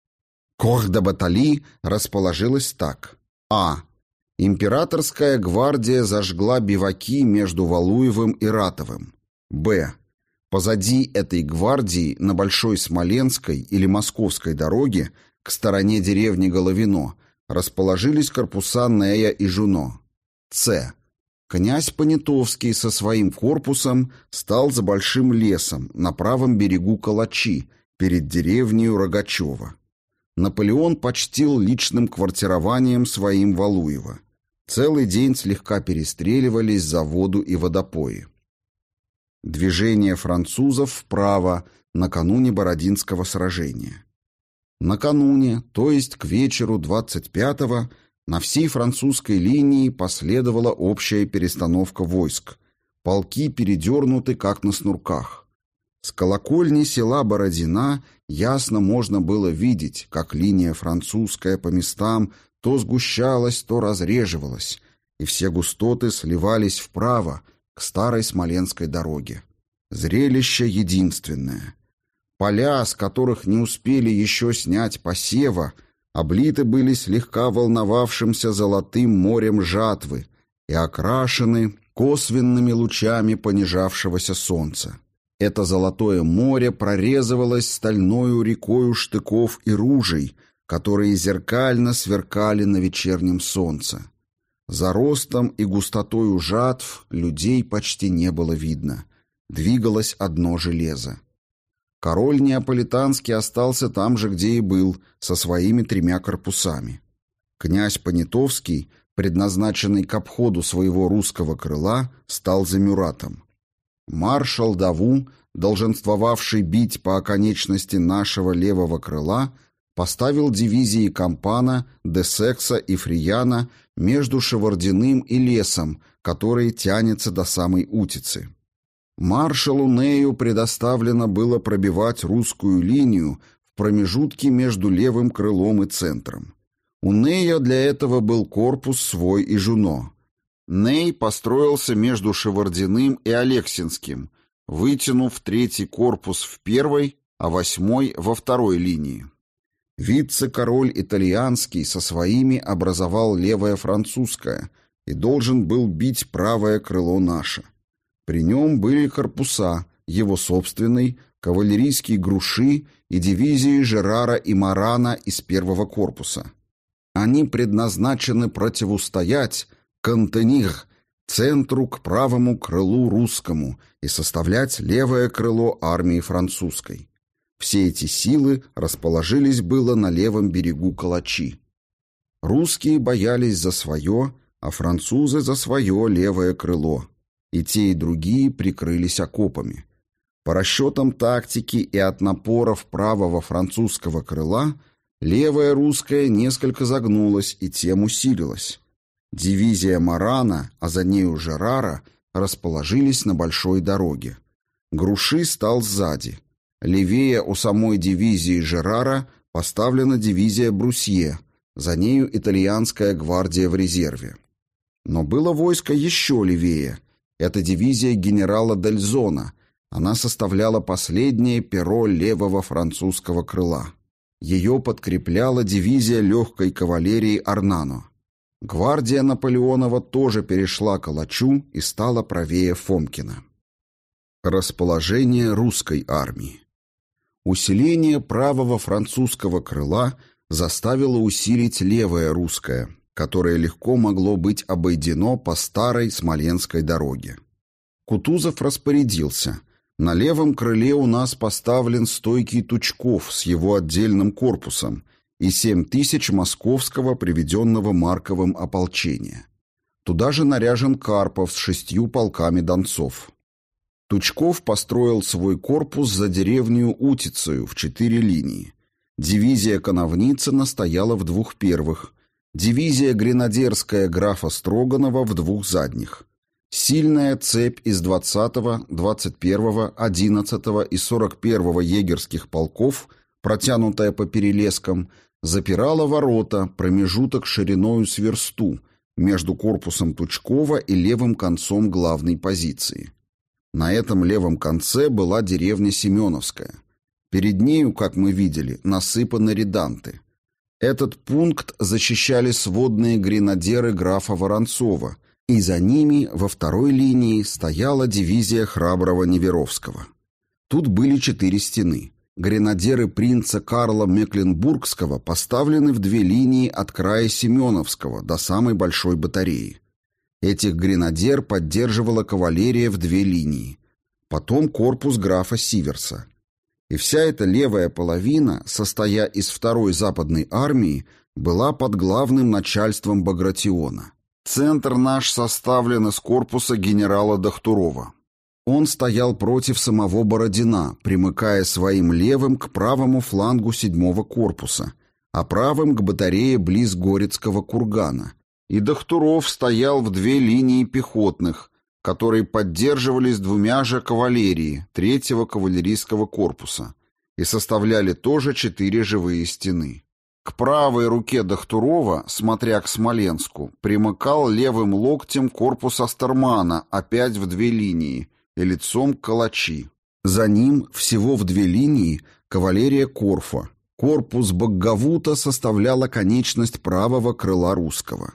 Кордо-Батали, расположилась так. А. Императорская гвардия зажгла биваки между Валуевым и Ратовым. Б. Позади этой гвардии на Большой Смоленской или Московской дороге к стороне деревни Головино расположились корпуса Нея и Жуно. С. Князь Понятовский со своим корпусом стал за Большим лесом на правом берегу Калачи перед деревней Рогачева. Наполеон почтил личным квартированием своим Валуева. Целый день слегка перестреливались за воду и водопои. Движение французов вправо накануне Бородинского сражения. Накануне, то есть к вечеру 25-го, на всей французской линии последовала общая перестановка войск. Полки передернуты, как на снурках. С колокольни села Бородина ясно можно было видеть, как линия французская по местам то сгущалась, то разреживалась, и все густоты сливались вправо, к старой Смоленской дороге. Зрелище единственное. Поля, с которых не успели еще снять посева, облиты были слегка волновавшимся золотым морем жатвы и окрашены косвенными лучами понижавшегося солнца. Это золотое море прорезывалось стальною рекою штыков и ружей, которые зеркально сверкали на вечернем солнце. За ростом и густотою жатв людей почти не было видно. Двигалось одно железо. Король Неаполитанский остался там же, где и был, со своими тремя корпусами. Князь Понятовский, предназначенный к обходу своего русского крыла, стал за Мюратом. Маршал Даву, долженствовавший бить по оконечности нашего левого крыла, поставил дивизии Кампана, Десекса и Фрияна между Шевардиным и лесом, который тянется до самой Утицы. Маршалу Нею предоставлено было пробивать русскую линию в промежутке между левым крылом и центром. У Нея для этого был корпус свой и Жуно. Ней построился между Шевардиным и Алексинским, вытянув третий корпус в первой, а восьмой во второй линии. Вице-король итальянский со своими образовал левое французское и должен был бить правое крыло наше. При нем были корпуса, его собственный, кавалерийские груши и дивизии Жерара и Марана из первого корпуса. Они предназначены противостоять Кантенир, центру к правому крылу русскому и составлять левое крыло армии французской. Все эти силы расположились было на левом берегу Калачи. Русские боялись за свое, а французы за свое левое крыло. И те, и другие прикрылись окопами. По расчетам тактики и от напоров правого французского крыла, левое русское несколько загнулось и тем усилилось. Дивизия Марана, а за нею Жерара, расположились на большой дороге. Груши стал сзади – Левее у самой дивизии Жерара поставлена дивизия Брусье, за нею итальянская гвардия в резерве. Но было войско еще левее. Это дивизия генерала Дельзона. Она составляла последнее перо левого французского крыла. Ее подкрепляла дивизия легкой кавалерии Арнано. Гвардия Наполеонова тоже перешла к Калачу и стала правее Фомкина. Расположение русской армии Усиление правого французского крыла заставило усилить левое русское, которое легко могло быть обойдено по старой Смоленской дороге. Кутузов распорядился. На левом крыле у нас поставлен стойкий Тучков с его отдельным корпусом и семь тысяч московского приведенного Марковым ополчения. Туда же наряжен Карпов с шестью полками донцов. Тучков построил свой корпус за деревню Утицею в четыре линии. Дивизия Коновницына стояла в двух первых, дивизия гренадерская графа Строганова в двух задних. Сильная цепь из 20-го, 21-го, 11-го и 41-го егерских полков, протянутая по перелескам, запирала ворота, промежуток шириною с версту, между корпусом Тучкова и левым концом главной позиции. На этом левом конце была деревня Семеновская. Перед нею, как мы видели, насыпаны реданты. Этот пункт защищали сводные гренадеры графа Воронцова, и за ними во второй линии стояла дивизия храброго Неверовского. Тут были четыре стены. Гренадеры принца Карла Мекленбургского поставлены в две линии от края Семеновского до самой большой батареи. Этих гренадер поддерживала кавалерия в две линии. Потом корпус графа Сиверса. И вся эта левая половина, состоя из второй западной армии, была под главным начальством Багратиона. Центр наш составлен из корпуса генерала Дахтурова. Он стоял против самого Бородина, примыкая своим левым к правому флангу седьмого корпуса, а правым к батарее близ Горецкого кургана, и Дахтуров стоял в две линии пехотных, которые поддерживались двумя же кавалерии третьего кавалерийского корпуса и составляли тоже четыре живые стены. К правой руке Дахтурова, смотря к Смоленску, примыкал левым локтем корпус Астермана опять в две линии и лицом к Калачи. За ним всего в две линии кавалерия Корфа. Корпус Баггавута составляла конечность правого крыла русского.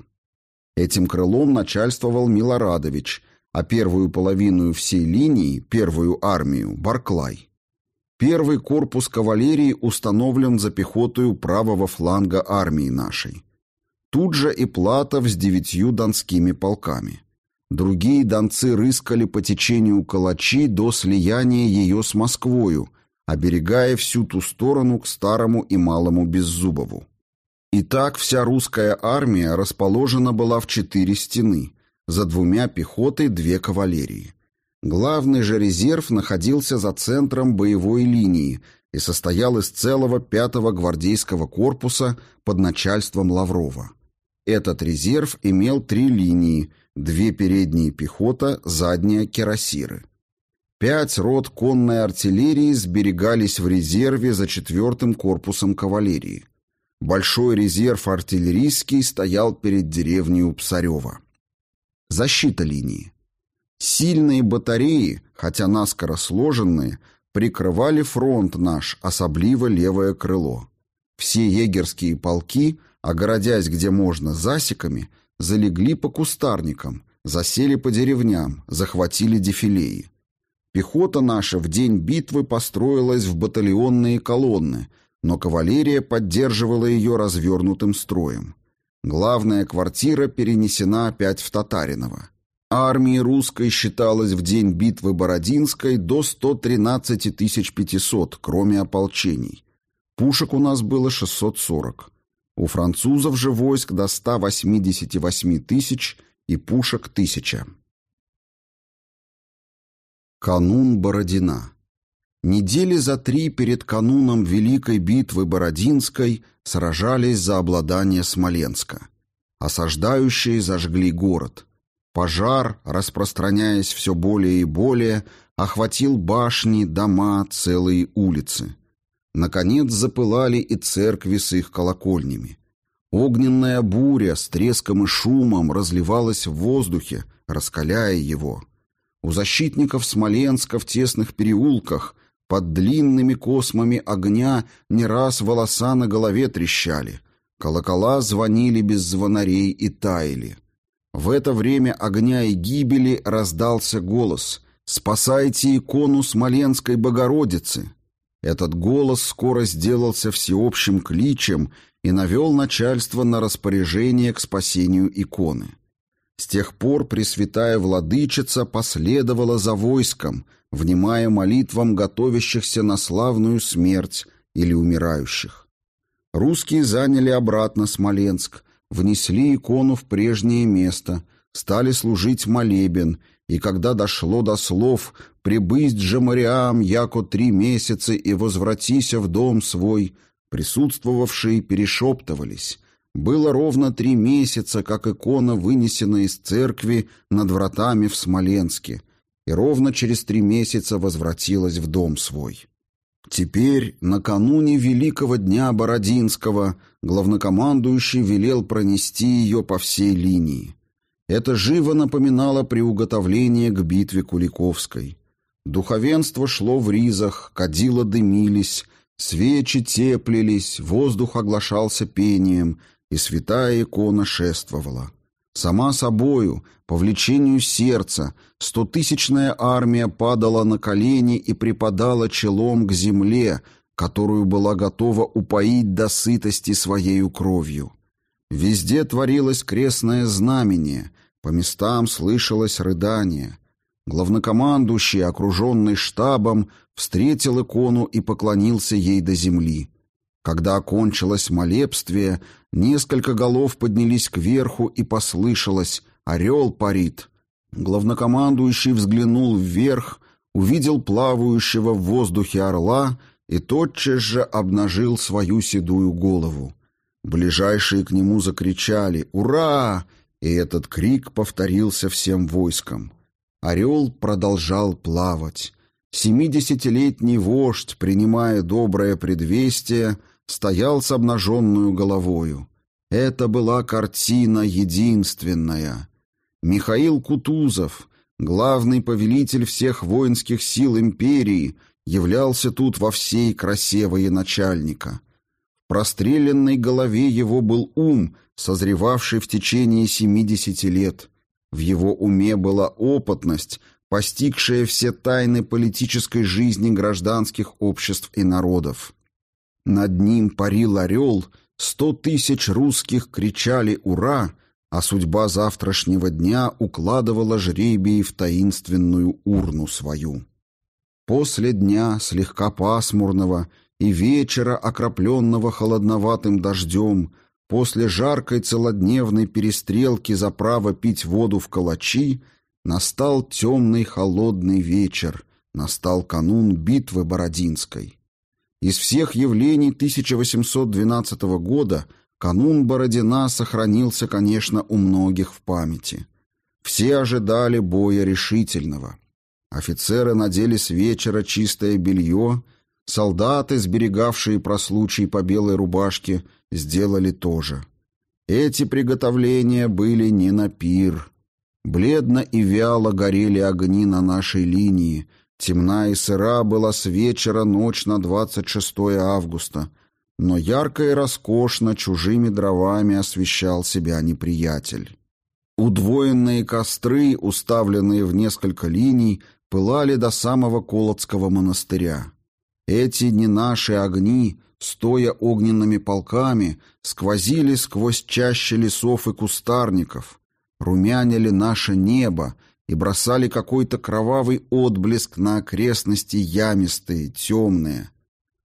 Этим крылом начальствовал Милорадович, а первую половину всей линии, первую армию, Барклай. Первый корпус кавалерии установлен за пехотою правого фланга армии нашей. Тут же и Платов с девятью донскими полками. Другие донцы рыскали по течению Калачи до слияния ее с Москвою, оберегая всю ту сторону к Старому и Малому Беззубову. Итак, вся русская армия расположена была в четыре стены, за двумя пехотой две кавалерии. Главный же резерв находился за центром боевой линии и состоял из целого пятого гвардейского корпуса под начальством Лаврова. Этот резерв имел три линии, две передние пехота, задняя кирасиры. Пять рот конной артиллерии сберегались в резерве за четвертым корпусом кавалерии. Большой резерв артиллерийский стоял перед деревней у Псарева. Защита линии. Сильные батареи, хотя наскоро сложенные, прикрывали фронт наш, особливо левое крыло. Все егерские полки, огородясь где можно засеками, залегли по кустарникам, засели по деревням, захватили дефилеи. Пехота наша в день битвы построилась в батальонные колонны, но кавалерия поддерживала ее развернутым строем. Главная квартира перенесена опять в Татариново. Армии русской считалось в день битвы Бородинской до 113 500, кроме ополчений. Пушек у нас было 640. У французов же войск до 188 тысяч и пушек тысяча. Канун Бородина Недели за три перед кануном Великой битвы Бородинской сражались за обладание Смоленска. Осаждающие зажгли город – Пожар, распространяясь все более и более, охватил башни, дома, целые улицы. Наконец запылали и церкви с их колокольнями. Огненная буря с треском и шумом разливалась в воздухе, раскаляя его. У защитников Смоленска в тесных переулках под длинными космами огня не раз волоса на голове трещали, колокола звонили без звонарей и таяли. В это время огня и гибели раздался голос «Спасайте икону Смоленской Богородицы!» Этот голос скоро сделался всеобщим кличем и навел начальство на распоряжение к спасению иконы. С тех пор Пресвятая Владычица последовала за войском, внимая молитвам готовящихся на славную смерть или умирающих. Русские заняли обратно Смоленск, внесли икону в прежнее место, стали служить молебен, и когда дошло до слов «Прибысть же Мариам, яко три месяца, и возвратися в дом свой», присутствовавшие перешептывались. Было ровно три месяца, как икона вынесена из церкви над вратами в Смоленске, и ровно через три месяца возвратилась в дом свой. Теперь, накануне Великого Дня Бородинского, главнокомандующий велел пронести ее по всей линии. Это живо напоминало приуготовление к битве Куликовской. Духовенство шло в ризах, кадила дымились, свечи теплились, воздух оглашался пением, и святая икона шествовала. Сама собою, по влечению сердца, стотысячная армия падала на колени и припадала челом к земле, которую была готова упоить до сытости своею кровью. Везде творилось крестное знамение, по местам слышалось рыдание. Главнокомандующий, окруженный штабом, встретил икону и поклонился ей до земли. Когда окончилось молебствие, несколько голов поднялись кверху и послышалось «Орел парит». Главнокомандующий взглянул вверх, увидел плавающего в воздухе орла и тотчас же обнажил свою седую голову. Ближайшие к нему закричали «Ура!» и этот крик повторился всем войском. Орел продолжал плавать. Семидесятилетний вождь, принимая доброе предвестие, стоял с обнаженную головою. Это была картина единственная. Михаил Кутузов, главный повелитель всех воинских сил империи, являлся тут во всей красе военачальника. В простреленной голове его был ум, созревавший в течение семидесяти лет. В его уме была опытность, постигшая все тайны политической жизни гражданских обществ и народов. Над ним парил орел, сто тысяч русских кричали «Ура!», а судьба завтрашнего дня укладывала жребии в таинственную урну свою. После дня, слегка пасмурного, и вечера, окропленного холодноватым дождем, после жаркой целодневной перестрелки за право пить воду в калачи, настал темный холодный вечер, настал канун битвы Бородинской. Из всех явлений 1812 года канун Бородина сохранился, конечно, у многих в памяти. Все ожидали боя решительного. Офицеры надели с вечера чистое белье, солдаты, сберегавшие про случай по белой рубашке, сделали то же. Эти приготовления были не на пир. Бледно и вяло горели огни на нашей линии — Темна и сыра была с вечера ночь на 26 августа, но ярко и роскошно чужими дровами освещал себя неприятель. Удвоенные костры, уставленные в несколько линий, пылали до самого Колодского монастыря. Эти не наши огни, стоя огненными полками, сквозили сквозь чаще лесов и кустарников, румянили наше небо, и бросали какой-то кровавый отблеск на окрестности ямистые, темные.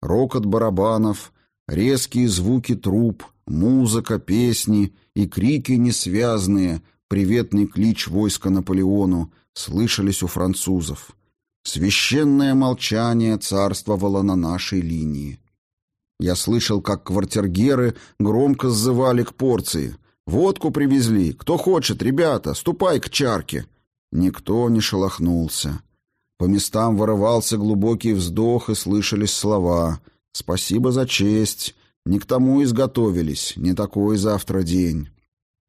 Рокот барабанов, резкие звуки труб, музыка, песни и крики несвязные, приветный клич войска Наполеону, слышались у французов. Священное молчание царствовало на нашей линии. Я слышал, как квартиргеры громко сзывали к порции. «Водку привезли! Кто хочет, ребята, ступай к чарке!» Никто не шелохнулся. По местам вырывался глубокий вздох и слышались слова «Спасибо за честь», «Не к тому изготовились, не такой завтра день».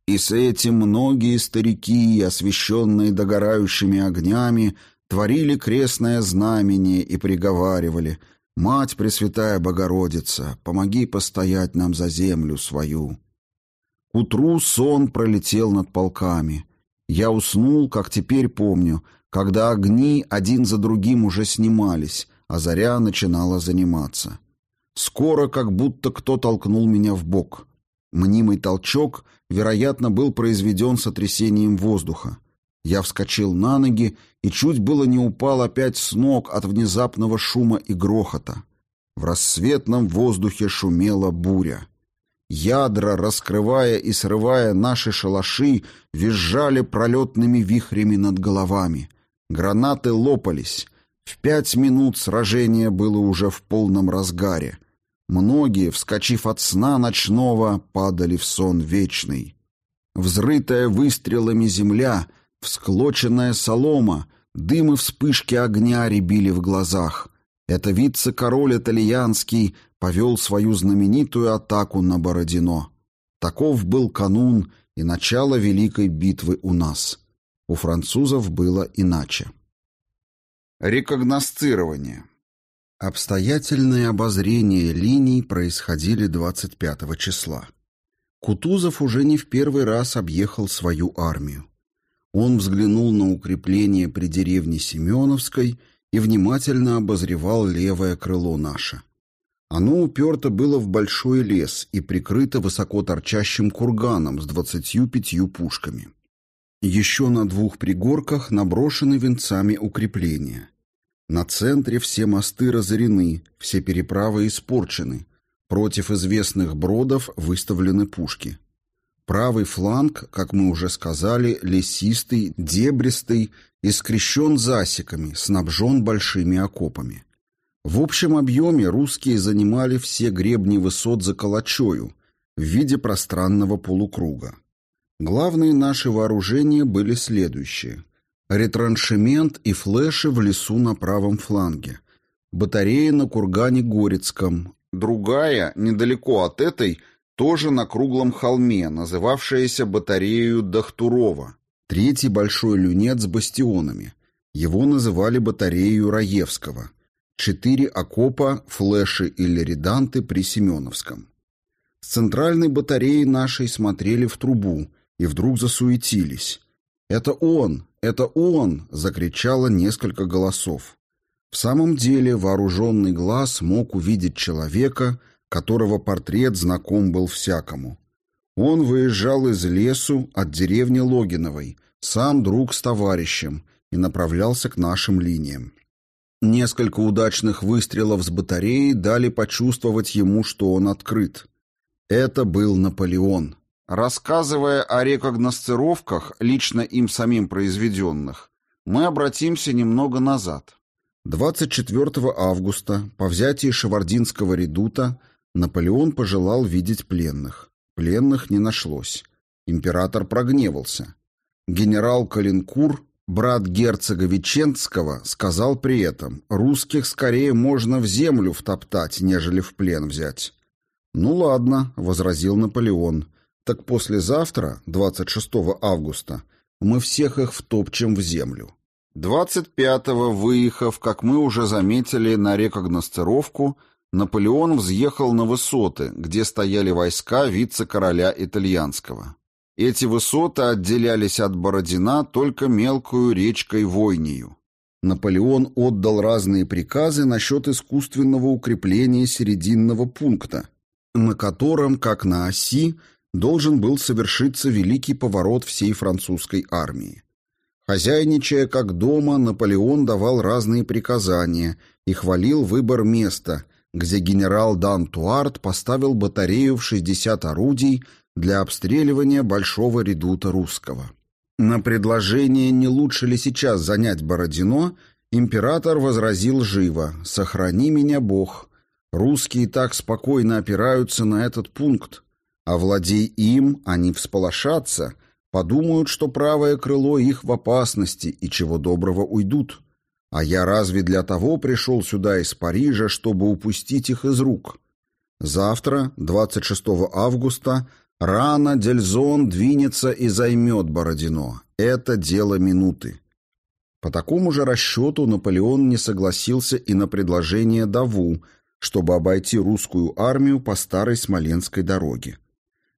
И с этим многие старики, освещенные догорающими огнями, творили крестное знамение и приговаривали «Мать Пресвятая Богородица, помоги постоять нам за землю свою». К утру сон пролетел над полками. Я уснул, как теперь помню, когда огни один за другим уже снимались, а заря начинала заниматься. Скоро как будто кто толкнул меня в бок. Мнимый толчок, вероятно, был произведен сотрясением воздуха. Я вскочил на ноги и чуть было не упал опять с ног от внезапного шума и грохота. В рассветном воздухе шумела буря. Ядра, раскрывая и срывая наши шалаши, визжали пролетными вихрями над головами. Гранаты лопались. В пять минут сражение было уже в полном разгаре. Многие, вскочив от сна ночного, падали в сон вечный. Взрытая выстрелами земля, всклоченная солома, дым и вспышки огня рябили в глазах. Это вице-король итальянский повел свою знаменитую атаку на Бородино. Таков был канун и начало Великой битвы у нас. У французов было иначе. Рекогносцирование. Обстоятельные обозрения линий происходили 25 числа. Кутузов уже не в первый раз объехал свою армию. Он взглянул на укрепление при деревне Семеновской и внимательно обозревал левое крыло наше. Оно уперто было в большой лес и прикрыто высоко торчащим курганом с двадцатью пятью пушками. Еще на двух пригорках наброшены венцами укрепления. На центре все мосты разорены, все переправы испорчены. Против известных бродов выставлены пушки. Правый фланг, как мы уже сказали, лесистый, дебристый и скрещен засеками, снабжен большими окопами. В общем объеме русские занимали все гребни высот за Калачою в виде пространного полукруга. Главные наши вооружения были следующие. Ретраншемент и флеши в лесу на правом фланге. Батарея на кургане Горецком. Другая, недалеко от этой, тоже на круглом холме, называвшаяся батареей Дахтурова. Третий большой люнет с бастионами. Его называли батареей Раевского – четыре окопа, флеши или реданты при Семеновском. С центральной батареи нашей смотрели в трубу и вдруг засуетились. «Это он! Это он!» — закричало несколько голосов. В самом деле вооруженный глаз мог увидеть человека, которого портрет знаком был всякому. Он выезжал из лесу от деревни Логиновой, сам друг с товарищем, и направлялся к нашим линиям. Несколько удачных выстрелов с батареи дали почувствовать ему, что он открыт. Это был Наполеон. Рассказывая о рекогносцировках, лично им самим произведенных, мы обратимся немного назад. 24 августа, по взятии Шевардинского редута, Наполеон пожелал видеть пленных. Пленных не нашлось. Император прогневался. Генерал Калинкур, брат герцога Веченского, сказал при этом, русских скорее можно в землю втоптать, нежели в плен взять. «Ну ладно», — возразил Наполеон, — «так послезавтра, 26 августа, мы всех их втопчем в землю». 25-го, выехав, как мы уже заметили, на рекогностировку, Наполеон взъехал на высоты, где стояли войска вице-короля итальянского. Эти высоты отделялись от Бородина только мелкую речкой Войнию. Наполеон отдал разные приказы насчет искусственного укрепления серединного пункта, на котором, как на оси, должен был совершиться великий поворот всей французской армии. Хозяйничая как дома, Наполеон давал разные приказания и хвалил выбор места, где генерал Д'Антуарт поставил батарею в 60 орудий для обстреливания большого редута русского. На предложение, не лучше ли сейчас занять Бородино, император возразил живо «Сохрани меня, Бог! Русские так спокойно опираются на этот пункт, а владей им, они всполошатся» Подумают, что правое крыло их в опасности и чего доброго уйдут. А я разве для того пришел сюда из Парижа, чтобы упустить их из рук? Завтра, 26 августа, рано Дельзон двинется и займет Бородино. Это дело минуты. По такому же расчету Наполеон не согласился и на предложение Даву, чтобы обойти русскую армию по старой Смоленской дороге.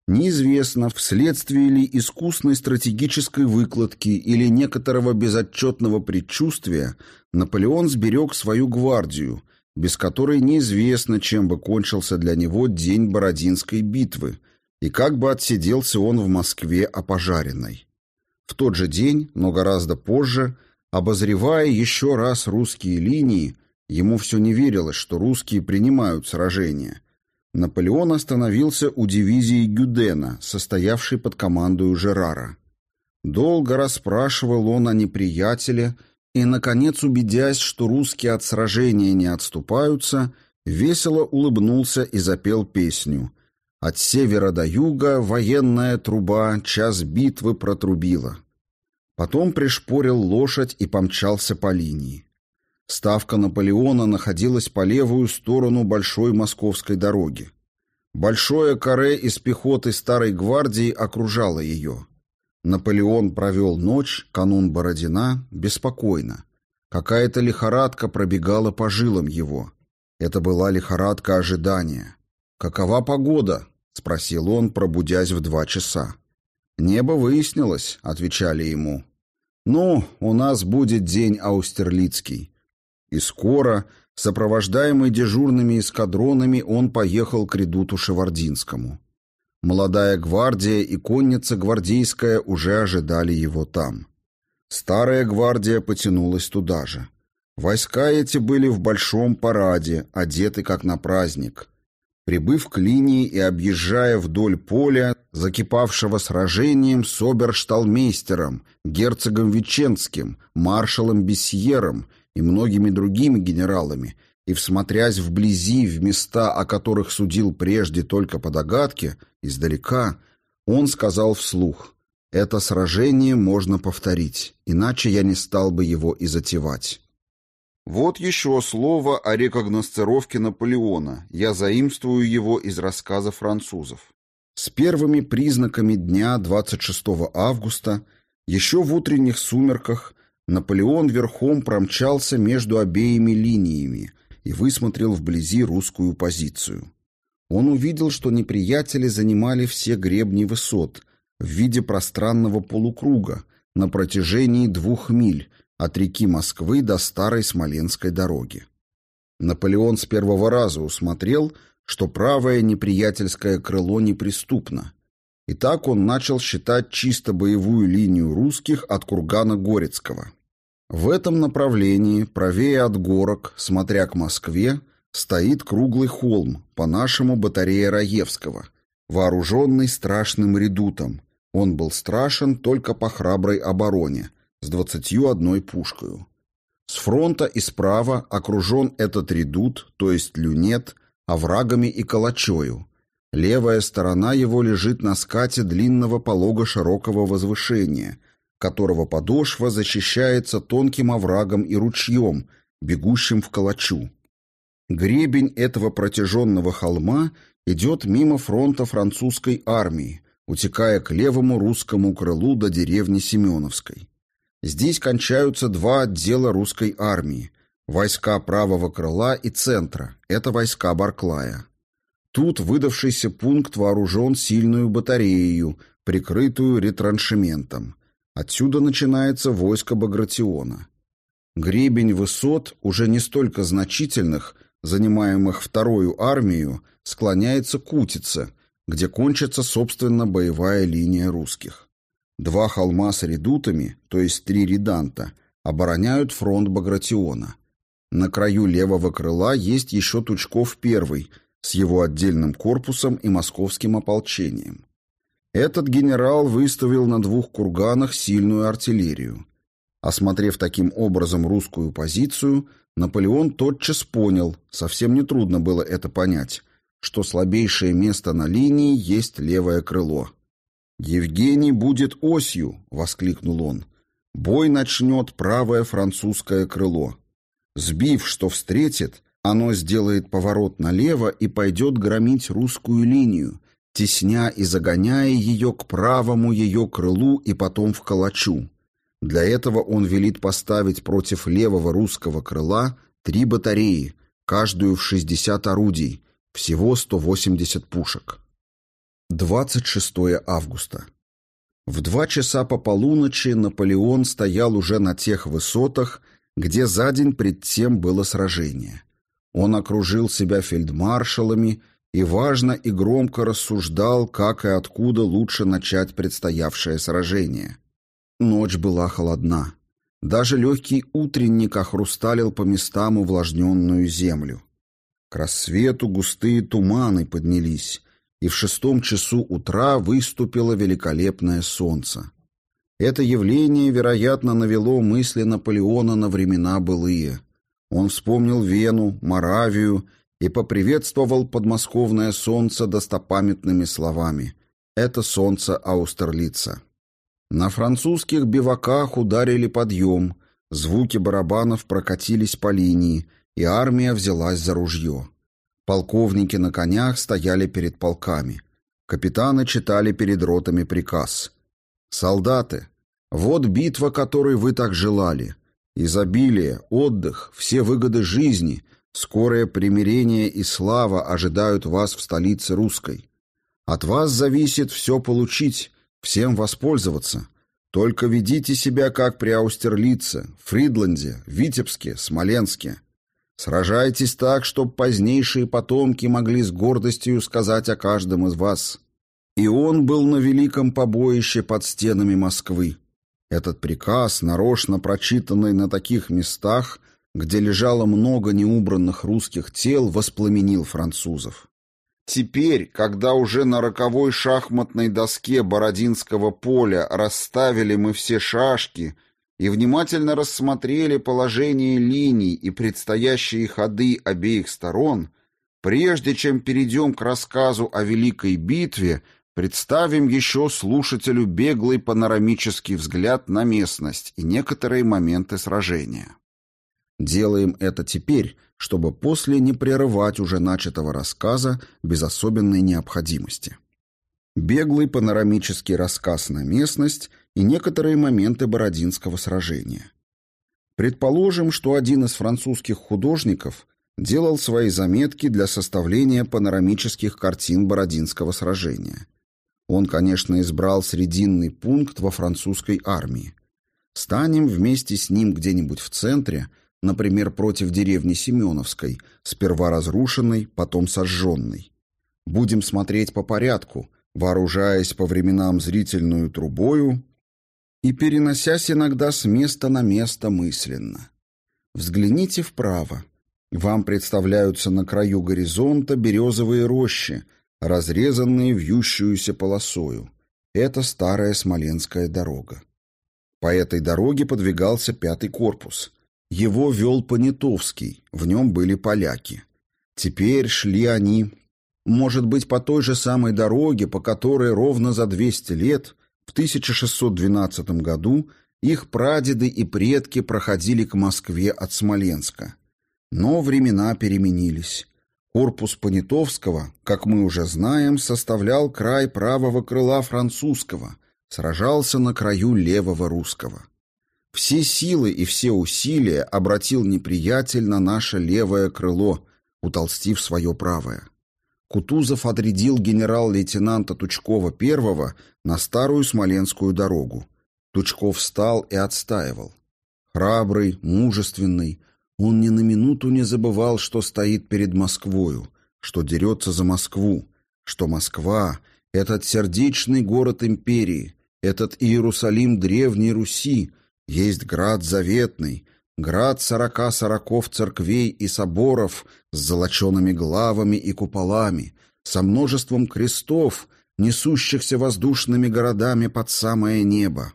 Неизвестно, вследствие ли искусной стратегической выкладки или некоторого безотчетного предчувствия, Наполеон сберег свою гвардию, без которой неизвестно, чем бы кончился для него день Бородинской битвы, и как бы отсиделся он в Москве опожаренной. В тот же день, но гораздо позже, обозревая еще раз русские линии, ему все не верилось, что русские принимают сражение, Наполеон остановился у дивизии Гюдена, состоявшей под командою Жерара. Долго расспрашивал он о неприятеле и, наконец, убедясь, что русские от сражения не отступаются, весело улыбнулся и запел песню «От севера до юга военная труба час битвы протрубила». Потом пришпорил лошадь и помчался по линии. Ставка Наполеона находилась по левую сторону Большой Московской дороги. Большое каре из пехоты Старой Гвардии окружало ее. Наполеон провел ночь, канун Бородина, беспокойно. Какая-то лихорадка пробегала по жилам его. Это была лихорадка ожидания. «Какова погода?» — спросил он, пробудясь в два часа. «Небо выяснилось», — отвечали ему. «Ну, у нас будет день аустерлицкий. И скоро, сопровождаемый дежурными эскадронами, он поехал к редуту Шевардинскому. Молодая гвардия и конница гвардейская уже ожидали его там. Старая гвардия потянулась туда же. Войска эти были в большом параде, одеты как на праздник. Прибыв к линии и объезжая вдоль поля, закипавшего сражением с обершталмейстером, герцогом Веченским, маршалом Бесьером и многими другими генералами, и, всмотрясь вблизи в места, о которых судил прежде только по догадке, издалека, он сказал вслух, «Это сражение можно повторить, иначе я не стал бы его и затевать». Вот еще слово о рекогносцировке Наполеона. Я заимствую его из рассказа французов. С первыми признаками дня 26 августа, еще в утренних сумерках, Наполеон верхом промчался между обеими линиями и высмотрел вблизи русскую позицию. Он увидел, что неприятели занимали все гребни высот в виде пространного полукруга, на протяжении двух миль от реки Москвы до Старой Смоленской дороги. Наполеон с первого раза усмотрел, что правое неприятельское крыло неприступно. И так он начал считать чисто боевую линию русских от кургана Горецкого. В этом направлении, правее от горок, смотря к Москве, стоит круглый холм, по-нашему батарея Раевского, вооруженный страшным редутом. Он был страшен только по храброй обороне, с двадцатью одной пушкою. С фронта и справа окружен этот редут, то есть люнет, оврагами и калачою. Левая сторона его лежит на скате длинного полога широкого возвышения, которого подошва защищается тонким оврагом и ручьем, бегущим в калачу. Гребень этого протяженного холма идет мимо фронта французской армии, утекая к левому русскому крылу до деревни Семеновской. Здесь кончаются два отдела русской армии – войска правого крыла и центра, это войска Барклая. Тут выдавшийся пункт вооружен сильную батареей, прикрытую ретраншементом. Отсюда начинается войско Багратиона. Гребень высот, уже не столько значительных, занимаемых вторую армию, склоняется к Утице, где кончится, собственно, боевая линия русских. Два холма с редутами, то есть три реданта, обороняют фронт Багратиона. На краю левого крыла есть еще Тучков первый с его отдельным корпусом и московским ополчением. Этот генерал выставил на двух курганах сильную артиллерию. Осмотрев таким образом русскую позицию, Наполеон тотчас понял, совсем нетрудно было это понять, что слабейшее место на линии есть левое крыло. «Евгений будет осью!» — воскликнул он. «Бой начнет правое французское крыло. Сбив, что встретит, оно сделает поворот налево и пойдет громить русскую линию, тесня и загоняя ее к правому ее крылу и потом в калачу. Для этого он велит поставить против левого русского крыла три батареи, каждую в 60 орудий, всего 180 пушек. 26 августа. В два часа по полуночи Наполеон стоял уже на тех высотах, где за день пред тем было сражение. Он окружил себя фельдмаршалами и важно и громко рассуждал, как и откуда лучше начать предстоявшее сражение. Ночь была холодна. Даже легкий утренник охрусталил по местам увлажненную землю. К рассвету густые туманы поднялись, и в шестом часу утра выступило великолепное солнце. Это явление, вероятно, навело мысли Наполеона на времена былые. Он вспомнил Вену, Моравию и поприветствовал подмосковное солнце достопамятными словами «Это солнце Аустерлица». На французских биваках ударили подъем, звуки барабанов прокатились по линии, и армия взялась за ружье. Полковники на конях стояли перед полками. Капитаны читали перед ротами приказ. «Солдаты, вот битва, которой вы так желали. Изобилие, отдых, все выгоды жизни, скорое примирение и слава ожидают вас в столице русской. От вас зависит все получить, всем воспользоваться. Только ведите себя, как при Аустерлице, Фридланде, Витебске, Смоленске. Сражайтесь так, чтобы позднейшие потомки могли с гордостью сказать о каждом из вас. И он был на великом побоище под стенами Москвы. Этот приказ, нарочно прочитанный на таких местах, где лежало много неубранных русских тел, воспламенил французов. Теперь, когда уже на роковой шахматной доске Бородинского поля расставили мы все шашки и внимательно рассмотрели положение линий и предстоящие ходы обеих сторон, прежде чем перейдем к рассказу о Великой битве, представим еще слушателю беглый панорамический взгляд на местность и некоторые моменты сражения. Делаем это теперь, чтобы после не прерывать уже начатого рассказа без особенной необходимости. Беглый панорамический рассказ на местность – и некоторые моменты Бородинского сражения. Предположим, что один из французских художников делал свои заметки для составления панорамических картин Бородинского сражения. Он, конечно, избрал срединный пункт во французской армии. Станем вместе с ним где-нибудь в центре, например, против деревни Семеновской, сперва разрушенной, потом сожженной. Будем смотреть по порядку, вооружаясь по временам зрительную трубою и переносясь иногда с места на место мысленно. Взгляните вправо. Вам представляются на краю горизонта березовые рощи, разрезанные вьющуюся полосою. Это старая Смоленская дорога. По этой дороге подвигался пятый корпус. Его вел Понятовский, в нем были поляки. Теперь шли они, может быть, по той же самой дороге, по которой ровно за 200 лет, в 1612 году, их прадеды и предки проходили к Москве от Смоленска. Но времена переменились. Корпус Понятовского, как мы уже знаем, составлял край правого крыла французского, сражался на краю левого русского. Все силы и все усилия обратил неприятель на наше левое крыло, утолстив свое правое. Кутузов отрядил генерал-лейтенанта Тучкова первого на старую Смоленскую дорогу. Тучков встал и отстаивал. Храбрый, мужественный, он ни на минуту не забывал, что стоит перед Москвою, что дерется за Москву, что Москва — этот сердечный город империи, этот Иерусалим Древней Руси, есть град заветный, град сорока сороков церквей и соборов с золочеными главами и куполами, со множеством крестов, несущихся воздушными городами под самое небо.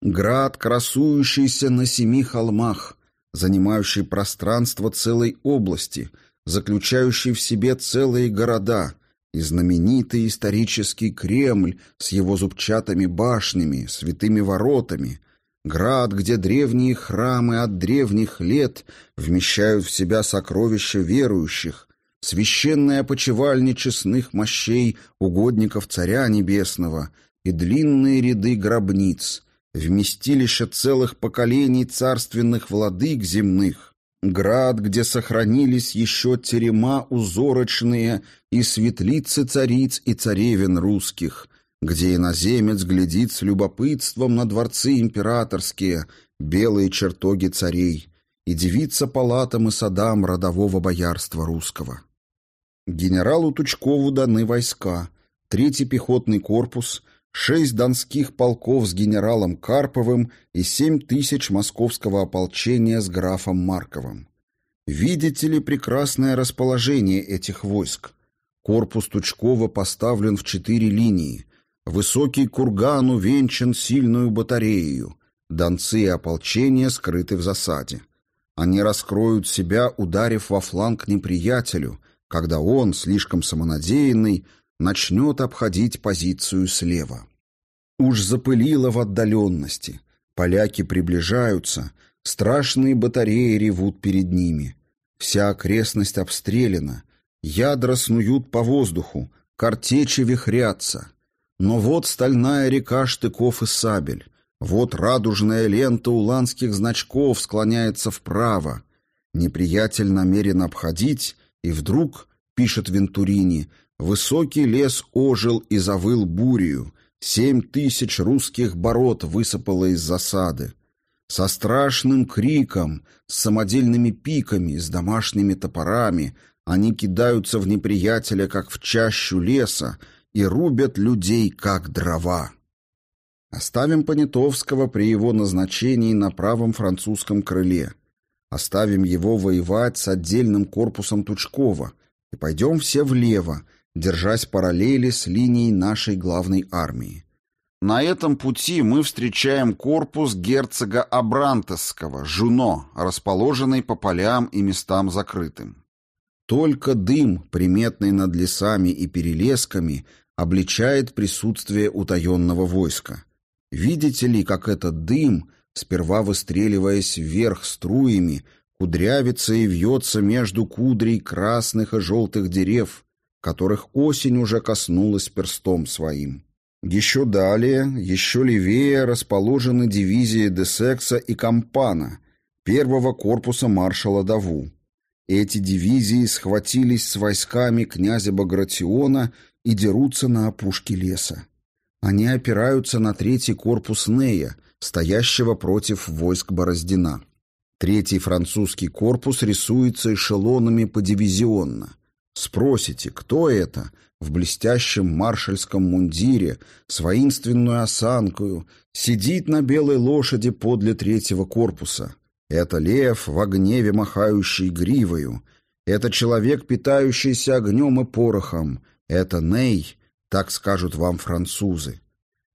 Град, красующийся на семи холмах, занимающий пространство целой области, заключающий в себе целые города, и знаменитый исторический Кремль с его зубчатыми башнями, святыми воротами, град, где древние храмы от древних лет вмещают в себя сокровища верующих, священная опочивальня честных мощей угодников Царя Небесного и длинные ряды гробниц, вместилище целых поколений царственных владык земных, град, где сохранились еще терема узорочные и светлицы цариц и царевен русских, где иноземец глядит с любопытством на дворцы императорские, белые чертоги царей, и дивится палатам и садам родового боярства русского. Генералу Тучкову даны войска, третий пехотный корпус — шесть донских полков с генералом Карповым и семь тысяч московского ополчения с графом Марковым. Видите ли прекрасное расположение этих войск? Корпус Тучкова поставлен в четыре линии. Высокий курган увенчан сильную батарею. Донцы и ополчение скрыты в засаде. Они раскроют себя, ударив во фланг неприятелю, когда он, слишком самонадеянный, начнет обходить позицию слева. Уж запылило в отдаленности. Поляки приближаются, страшные батареи ревут перед ними. Вся окрестность обстреляна, ядра снуют по воздуху, картечи вихрятся. Но вот стальная река штыков и сабель, вот радужная лента уланских значков склоняется вправо. Неприятель намерен обходить, и вдруг, пишет Вентурини, Высокий лес ожил и завыл бурью. Семь тысяч русских бород высыпало из засады. Со страшным криком, с самодельными пиками, с домашними топорами они кидаются в неприятеля, как в чащу леса, и рубят людей, как дрова. Оставим Понятовского при его назначении на правом французском крыле. Оставим его воевать с отдельным корпусом Тучкова и пойдем все влево, держась параллели с линией нашей главной армии. На этом пути мы встречаем корпус герцога Абрантесского, Жуно, расположенный по полям и местам закрытым. Только дым, приметный над лесами и перелесками, обличает присутствие утаенного войска. Видите ли, как этот дым, сперва выстреливаясь вверх струями, кудрявится и вьется между кудрей красных и желтых дерев, которых осень уже коснулась перстом своим. Еще далее, еще левее расположены дивизии Десекса и Кампана, первого корпуса маршала Даву. Эти дивизии схватились с войсками князя Багратиона и дерутся на опушке леса. Они опираются на третий корпус Нея, стоящего против войск Бороздина. Третий французский корпус рисуется эшелонами подивизионно. Спросите, кто это? В блестящем маршальском мундире, с воинственную осанкою, сидит на белой лошади подле третьего корпуса. Это лев в гневе махающий гривою. Это человек, питающийся огнем и порохом. Это Ней, так скажут вам французы.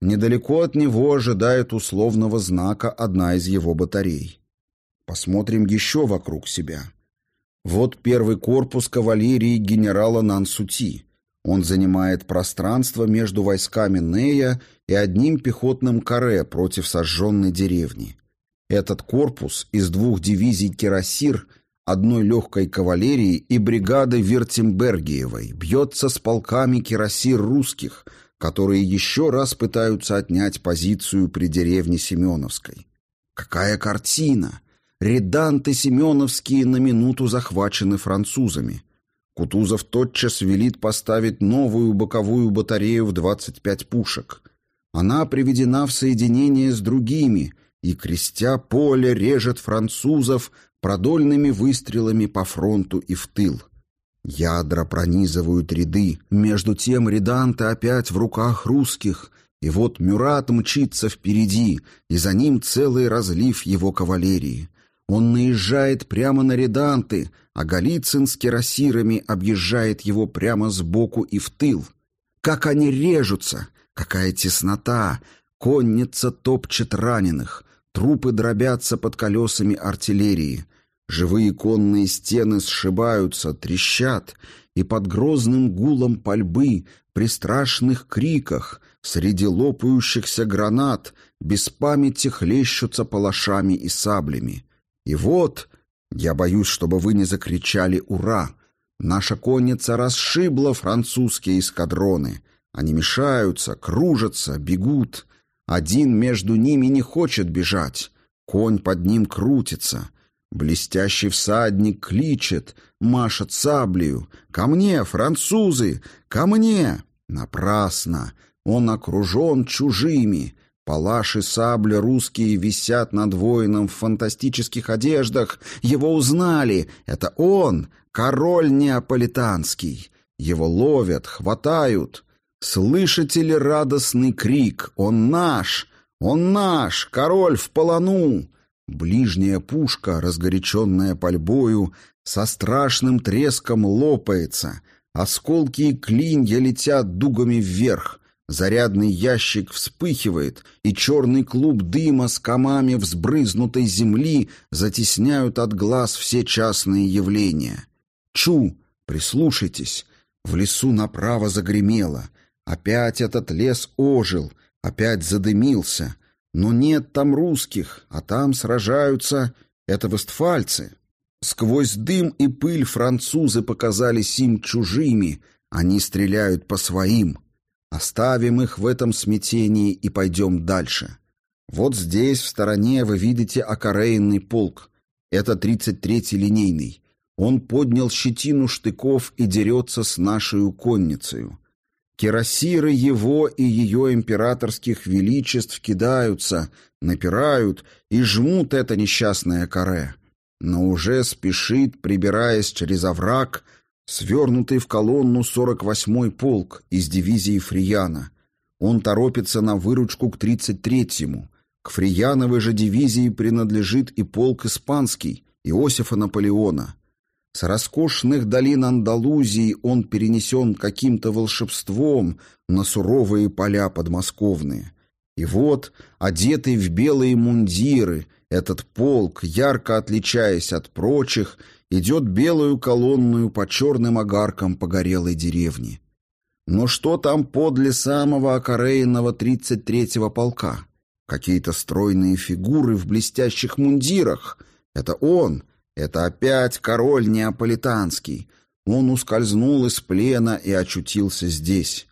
Недалеко от него ожидает условного знака одна из его батарей. Посмотрим еще вокруг себя. Вот первый корпус кавалерии генерала Нансути. Он занимает пространство между войсками Нея и одним пехотным каре против сожженной деревни. Этот корпус из двух дивизий Кирасир, одной легкой кавалерии и бригады Вертимбергиевой бьется с полками Кирасир русских – которые еще раз пытаются отнять позицию при деревне Семеновской. Какая картина! Реданты Семеновские на минуту захвачены французами. Кутузов тотчас велит поставить новую боковую батарею в 25 пушек. Она приведена в соединение с другими, и, крестя поле, режет французов продольными выстрелами по фронту и в тыл. Ядра пронизывают ряды, между тем реданты опять в руках русских, и вот Мюрат мчится впереди, и за ним целый разлив его кавалерии. Он наезжает прямо на реданты, а Голицын с кирасирами объезжает его прямо сбоку и в тыл. Как они режутся! Какая теснота! Конница топчет раненых, трупы дробятся под колесами артиллерии — Живые конные стены сшибаются, трещат, и под грозным гулом пальбы, при страшных криках, среди лопающихся гранат, без памяти хлещутся палашами и саблями. И вот, я боюсь, чтобы вы не закричали «Ура!», наша конница расшибла французские эскадроны. Они мешаются, кружатся, бегут. Один между ними не хочет бежать. Конь под ним крутится — Блестящий всадник кличет, машет саблею. «Ко мне, французы! Ко мне!» Напрасно! Он окружен чужими. Палаши сабли русские висят над воином в фантастических одеждах. Его узнали. Это он, король неаполитанский. Его ловят, хватают. Слышите ли радостный крик? Он наш! Он наш! Король в полону! Ближняя пушка, разгоряченная пальбою, со страшным треском лопается, осколки и клинья летят дугами вверх, зарядный ящик вспыхивает, и черный клуб дыма с комами взбрызнутой земли затесняют от глаз все частные явления. Чу! Прислушайтесь! В лесу направо загремело. Опять этот лес ожил, опять задымился — но нет там русских, а там сражаются... Это вестфальцы. Сквозь дым и пыль французы показались им чужими. Они стреляют по своим. Оставим их в этом смятении и пойдем дальше. Вот здесь, в стороне, вы видите окорейный полк. Это 33-й линейный. Он поднял щетину штыков и дерется с нашей конницею. Кирасиры его и ее императорских величеств кидаются, напирают и жмут это несчастное каре. Но уже спешит, прибираясь через овраг, свернутый в колонну 48-й полк из дивизии Фрияна. Он торопится на выручку к 33-му. К Фрияновой же дивизии принадлежит и полк испанский, Иосифа Наполеона. С роскошных долин Андалузии он перенесен каким-то волшебством на суровые поля подмосковные. И вот, одетый в белые мундиры, этот полк, ярко отличаясь от прочих, идет белую колонную по черным огаркам погорелой деревни. Но что там подле самого окорейного 33-го полка? Какие-то стройные фигуры в блестящих мундирах. Это он, это опять король неаполитанский. Он ускользнул из плена и очутился здесь.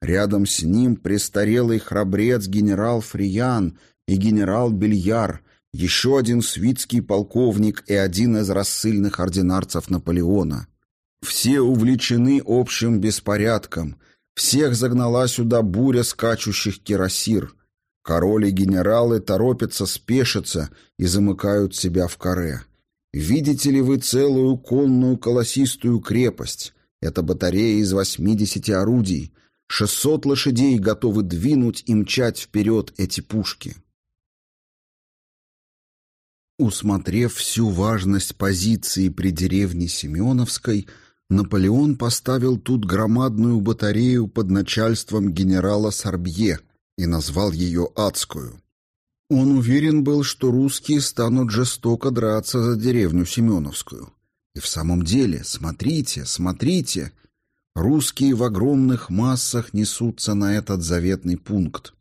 Рядом с ним престарелый храбрец генерал Фриян и генерал Бельяр, еще один свитский полковник и один из рассыльных ординарцев Наполеона. Все увлечены общим беспорядком. Всех загнала сюда буря скачущих кирасир. Короли и генералы торопятся спешиться и замыкают себя в каре. Видите ли вы целую конную колосистую крепость? Это батарея из 80 орудий. 600 лошадей готовы двинуть и мчать вперед эти пушки. Усмотрев всю важность позиции при деревне Семеновской, Наполеон поставил тут громадную батарею под начальством генерала Сорбье и назвал ее «Адскую». Он уверен был, что русские станут жестоко драться за деревню Семеновскую. И в самом деле, смотрите, смотрите, русские в огромных массах несутся на этот заветный пункт.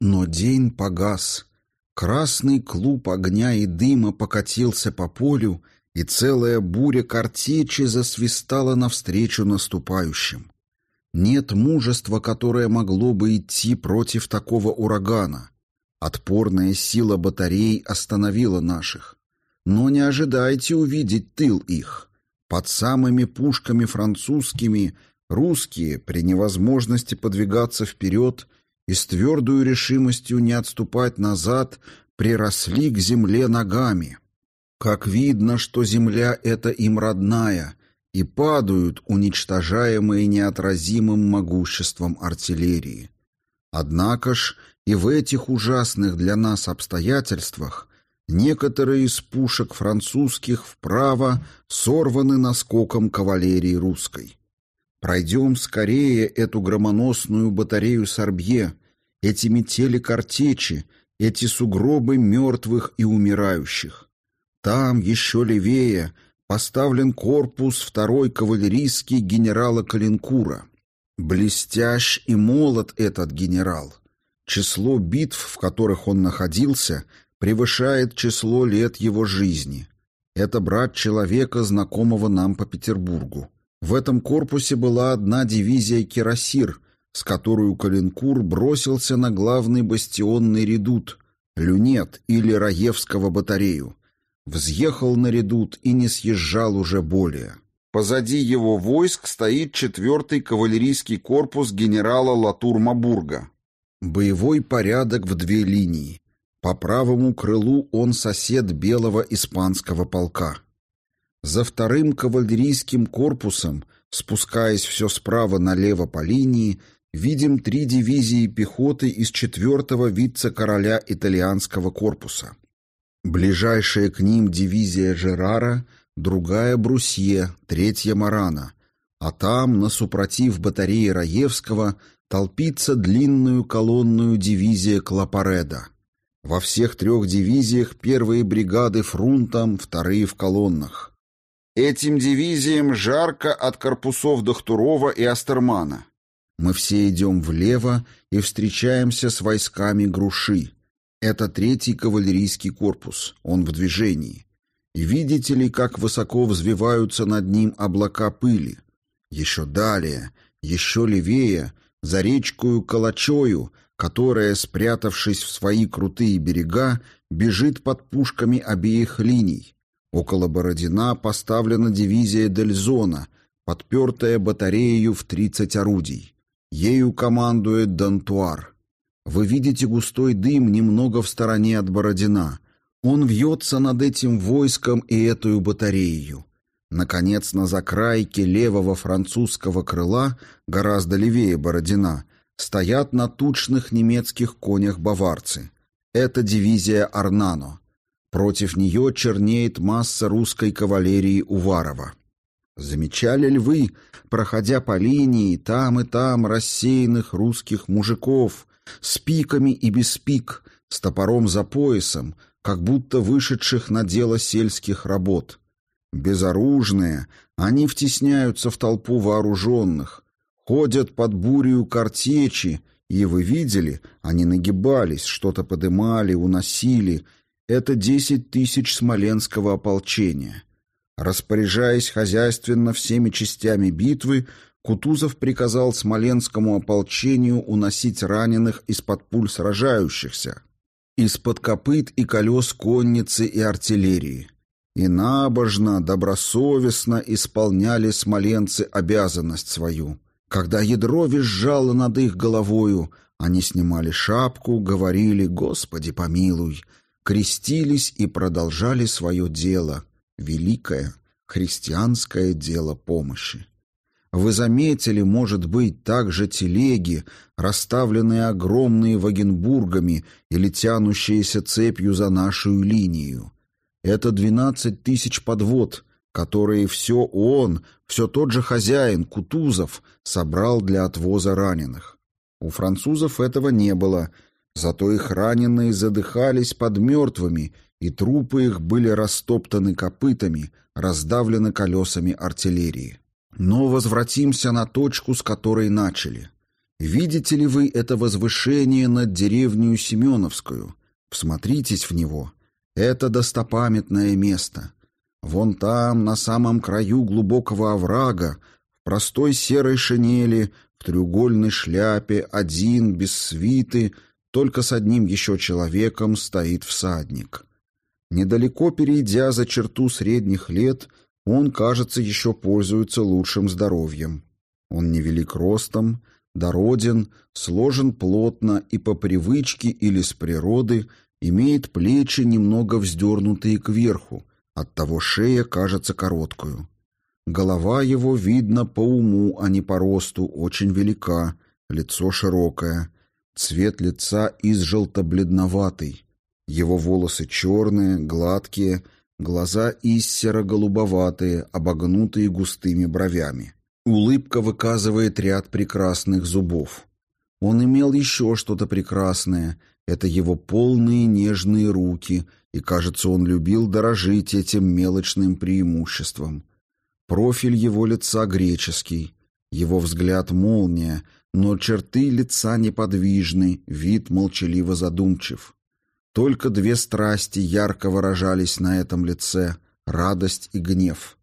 Но день погас. Красный клуб огня и дыма покатился по полю, и целая буря картечи засвистала навстречу наступающим. Нет мужества, которое могло бы идти против такого урагана. Отпорная сила батарей остановила наших. Но не ожидайте увидеть тыл их. Под самыми пушками французскими русские, при невозможности подвигаться вперед и с твердой решимостью не отступать назад, приросли к земле ногами. Как видно, что земля эта им родная, и падают, уничтожаемые неотразимым могуществом артиллерии. Однако ж и в этих ужасных для нас обстоятельствах некоторые из пушек французских вправо сорваны наскоком кавалерии русской. Пройдем скорее эту громоносную батарею Сорбье, эти метели картечи, эти сугробы мертвых и умирающих. Там, еще левее, поставлен корпус второй кавалерийский генерала Калинкура. Блестящ и молод этот генерал. Число битв, в которых он находился, превышает число лет его жизни. Это брат человека, знакомого нам по Петербургу. В этом корпусе была одна дивизия кирасир, с которой Калинкур бросился на главный бастионный редут, люнет или Раевского батарею. Взъехал на редут и не съезжал уже более. Позади его войск стоит четвертый кавалерийский корпус генерала Латур-Мабурга. Боевой порядок в две линии. По правому крылу он сосед белого испанского полка. За вторым кавалерийским корпусом, спускаясь все справа налево по линии, видим три дивизии пехоты из четвертого вице-короля итальянского корпуса. Ближайшая к ним дивизия Жерара, другая Брусье, третья Марана, а там, на супротив батареи Раевского, толпится длинную колонную дивизия Клапареда. Во всех трех дивизиях первые бригады фрунтом, вторые в колоннах. Этим дивизиям жарко от корпусов Дохтурова и Астермана. Мы все идем влево и встречаемся с войсками Груши. Это третий кавалерийский корпус, он в движении. И видите ли, как высоко взвиваются над ним облака пыли? Еще далее, еще левее, за речкою Калачою, которая, спрятавшись в свои крутые берега, бежит под пушками обеих линий. Около Бородина поставлена дивизия Дельзона, подпертая батареей в 30 орудий. Ею командует Дантуар. Вы видите густой дым немного в стороне от Бородина. Он вьется над этим войском и эту батарею. Наконец, на закрайке левого французского крыла, гораздо левее Бородина, стоят на тучных немецких конях баварцы. Это дивизия Арнано. Против нее чернеет масса русской кавалерии Уварова. Замечали ли вы, проходя по линии, там и там рассеянных русских мужиков, с пиками и без пик, с топором за поясом, как будто вышедших на дело сельских работ. Безоружные, они втесняются в толпу вооруженных, ходят под бурью картечи, и вы видели, они нагибались, что-то подымали, уносили. Это десять тысяч смоленского ополчения. Распоряжаясь хозяйственно всеми частями битвы, Кутузов приказал смоленскому ополчению уносить раненых из-под пуль сражающихся, из-под копыт и колес конницы и артиллерии. И набожно, добросовестно исполняли смоленцы обязанность свою. Когда ядро визжало над их головою, Они снимали шапку, говорили «Господи, помилуй», крестились и продолжали свое дело, великое христианское дело помощи. Вы заметили, может быть, также телеги, расставленные огромные вагенбургами или тянущиеся цепью за нашу линию. Это двенадцать тысяч подвод, которые все он, все тот же хозяин, Кутузов, собрал для отвоза раненых. У французов этого не было, зато их раненые задыхались под мертвыми, и трупы их были растоптаны копытами, раздавлены колесами артиллерии. Но возвратимся на точку, с которой начали. Видите ли вы это возвышение над деревню Семеновскую? Всмотритесь в него. Это достопамятное место. Вон там, на самом краю глубокого оврага, в простой серой шинели, в треугольной шляпе, один, без свиты, только с одним еще человеком стоит всадник. Недалеко перейдя за черту средних лет, он, кажется, еще пользуется лучшим здоровьем. Он невелик ростом, дороден, сложен плотно и по привычке или с природы имеет плечи немного вздернутые кверху, оттого шея кажется короткую. Голова его видно по уму, а не по росту, очень велика, лицо широкое, цвет лица изжелто-бледноватый, его волосы черные, гладкие, Глаза иссеро-голубоватые, обогнутые густыми бровями. Улыбка выказывает ряд прекрасных зубов. Он имел еще что-то прекрасное. Это его полные нежные руки, и, кажется, он любил дорожить этим мелочным преимуществом. Профиль его лица греческий, его взгляд молния, но черты лица неподвижны, вид молчаливо задумчив. Только две страсти ярко выражались на этом лице — радость и гнев.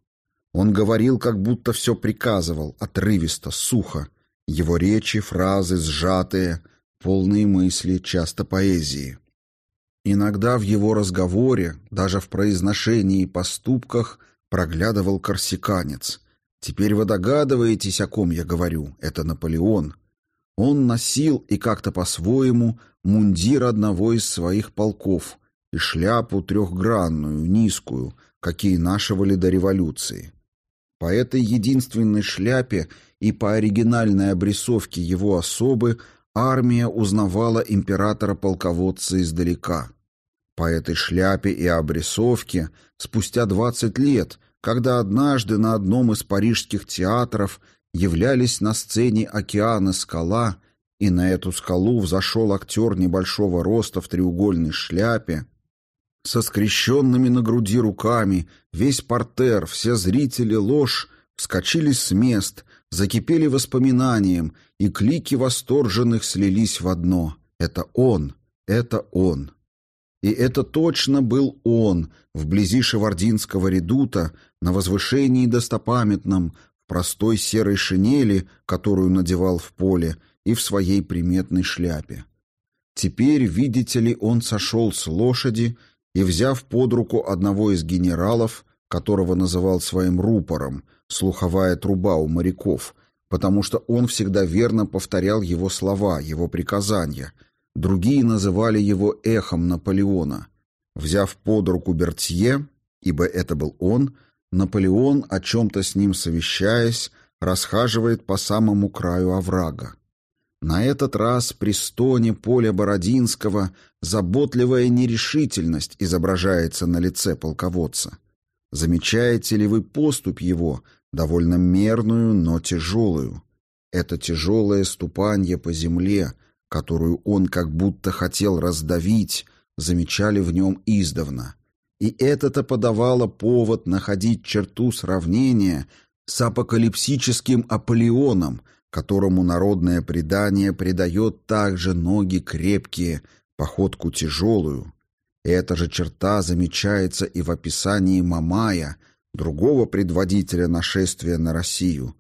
Он говорил, как будто все приказывал, отрывисто, сухо. Его речи, фразы сжатые, полные мысли, часто поэзии. Иногда в его разговоре, даже в произношении и поступках, проглядывал корсиканец. Теперь вы догадываетесь, о ком я говорю. Это Наполеон. Он носил и как-то по-своему мундир одного из своих полков и шляпу трехгранную, низкую, какие нашивали до революции. По этой единственной шляпе и по оригинальной обрисовке его особы армия узнавала императора-полководца издалека. По этой шляпе и обрисовке спустя 20 лет, когда однажды на одном из парижских театров являлись на сцене океана скала и на эту скалу взошел актер небольшого роста в треугольной шляпе, со скрещенными на груди руками, весь портер, все зрители ложь вскочили с мест, закипели воспоминанием, и клики восторженных слились в одно. Это он, это он. И это точно был он, вблизи Шевардинского редута, на возвышении достопамятном, в простой серой шинели, которую надевал в поле, и в своей приметной шляпе. Теперь, видите ли, он сошел с лошади и, взяв под руку одного из генералов, которого называл своим рупором, слуховая труба у моряков, потому что он всегда верно повторял его слова, его приказания. Другие называли его эхом Наполеона. Взяв под руку Бертье, ибо это был он, Наполеон, о чем-то с ним совещаясь, расхаживает по самому краю оврага. На этот раз при стоне поля Бородинского заботливая нерешительность изображается на лице полководца. Замечаете ли вы поступь его, довольно мерную, но тяжелую? Это тяжелое ступанье по земле, которую он как будто хотел раздавить, замечали в нем издавна. И это-то подавало повод находить черту сравнения с апокалипсическим Аполеоном — которому народное предание придает также ноги крепкие, походку тяжелую. Эта же черта замечается и в описании Мамая, другого предводителя нашествия на Россию.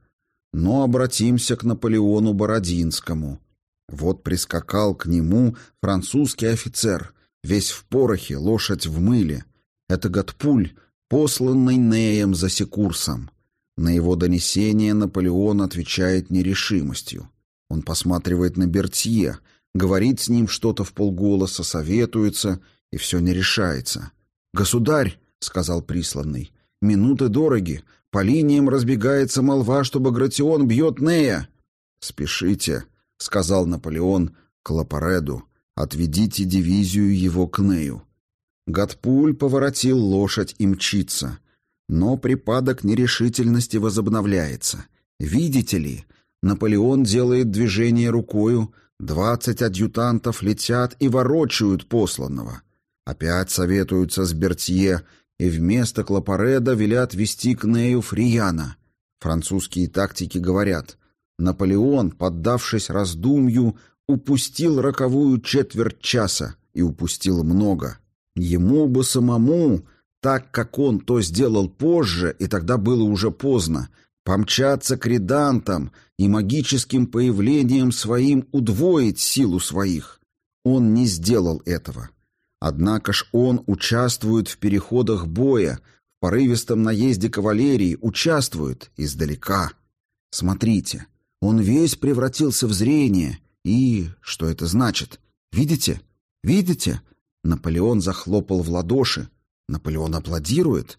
Но обратимся к Наполеону Бородинскому. Вот прискакал к нему французский офицер, весь в порохе, лошадь в мыле. Это Гатпуль, посланный Неем за Секурсом. На его донесение Наполеон отвечает нерешимостью. Он посматривает на Бертье, говорит с ним что-то в полголоса, советуется, и все не решается. «Государь», — сказал присланный, — «минуты дороги, по линиям разбегается молва, что Багратион бьет Нея». «Спешите», — сказал Наполеон Клапареду, — «отведите дивизию его к Нею». Гатпуль поворотил лошадь и мчится. Но припадок нерешительности возобновляется. Видите ли, Наполеон делает движение рукою, двадцать адъютантов летят и ворочают посланного. Опять советуются с Бертье, и вместо Клапареда велят вести к Нею Фрияна. Французские тактики говорят, Наполеон, поддавшись раздумью, упустил роковую четверть часа и упустил много. Ему бы самому, так как он то сделал позже, и тогда было уже поздно, помчаться к редантам и магическим появлением своим удвоить силу своих. Он не сделал этого. Однако ж он участвует в переходах боя, в порывистом наезде кавалерии, участвует издалека. Смотрите, он весь превратился в зрение. И что это значит? Видите? Видите? Наполеон захлопал в ладоши. Наполеон аплодирует.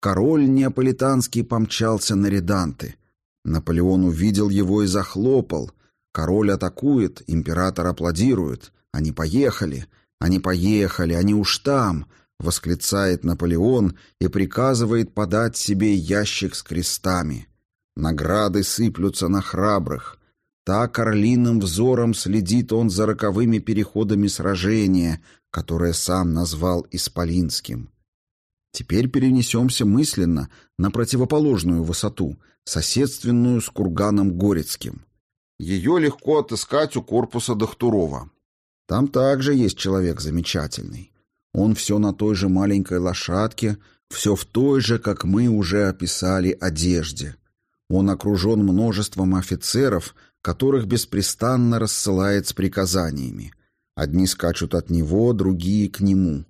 Король неаполитанский помчался на реданты. Наполеон увидел его и захлопал. Король атакует, император аплодирует. Они поехали, они поехали, они уж там, восклицает Наполеон и приказывает подать себе ящик с крестами. Награды сыплются на храбрых. Так орлиным взором следит он за роковыми переходами сражения, которое сам назвал Исполинским. Теперь перенесемся мысленно на противоположную высоту, соседственную с курганом Горецким. Ее легко отыскать у корпуса Дохтурова. Там также есть человек замечательный. Он все на той же маленькой лошадке, все в той же, как мы уже описали, одежде. Он окружен множеством офицеров, которых беспрестанно рассылает с приказаниями. Одни скачут от него, другие к нему.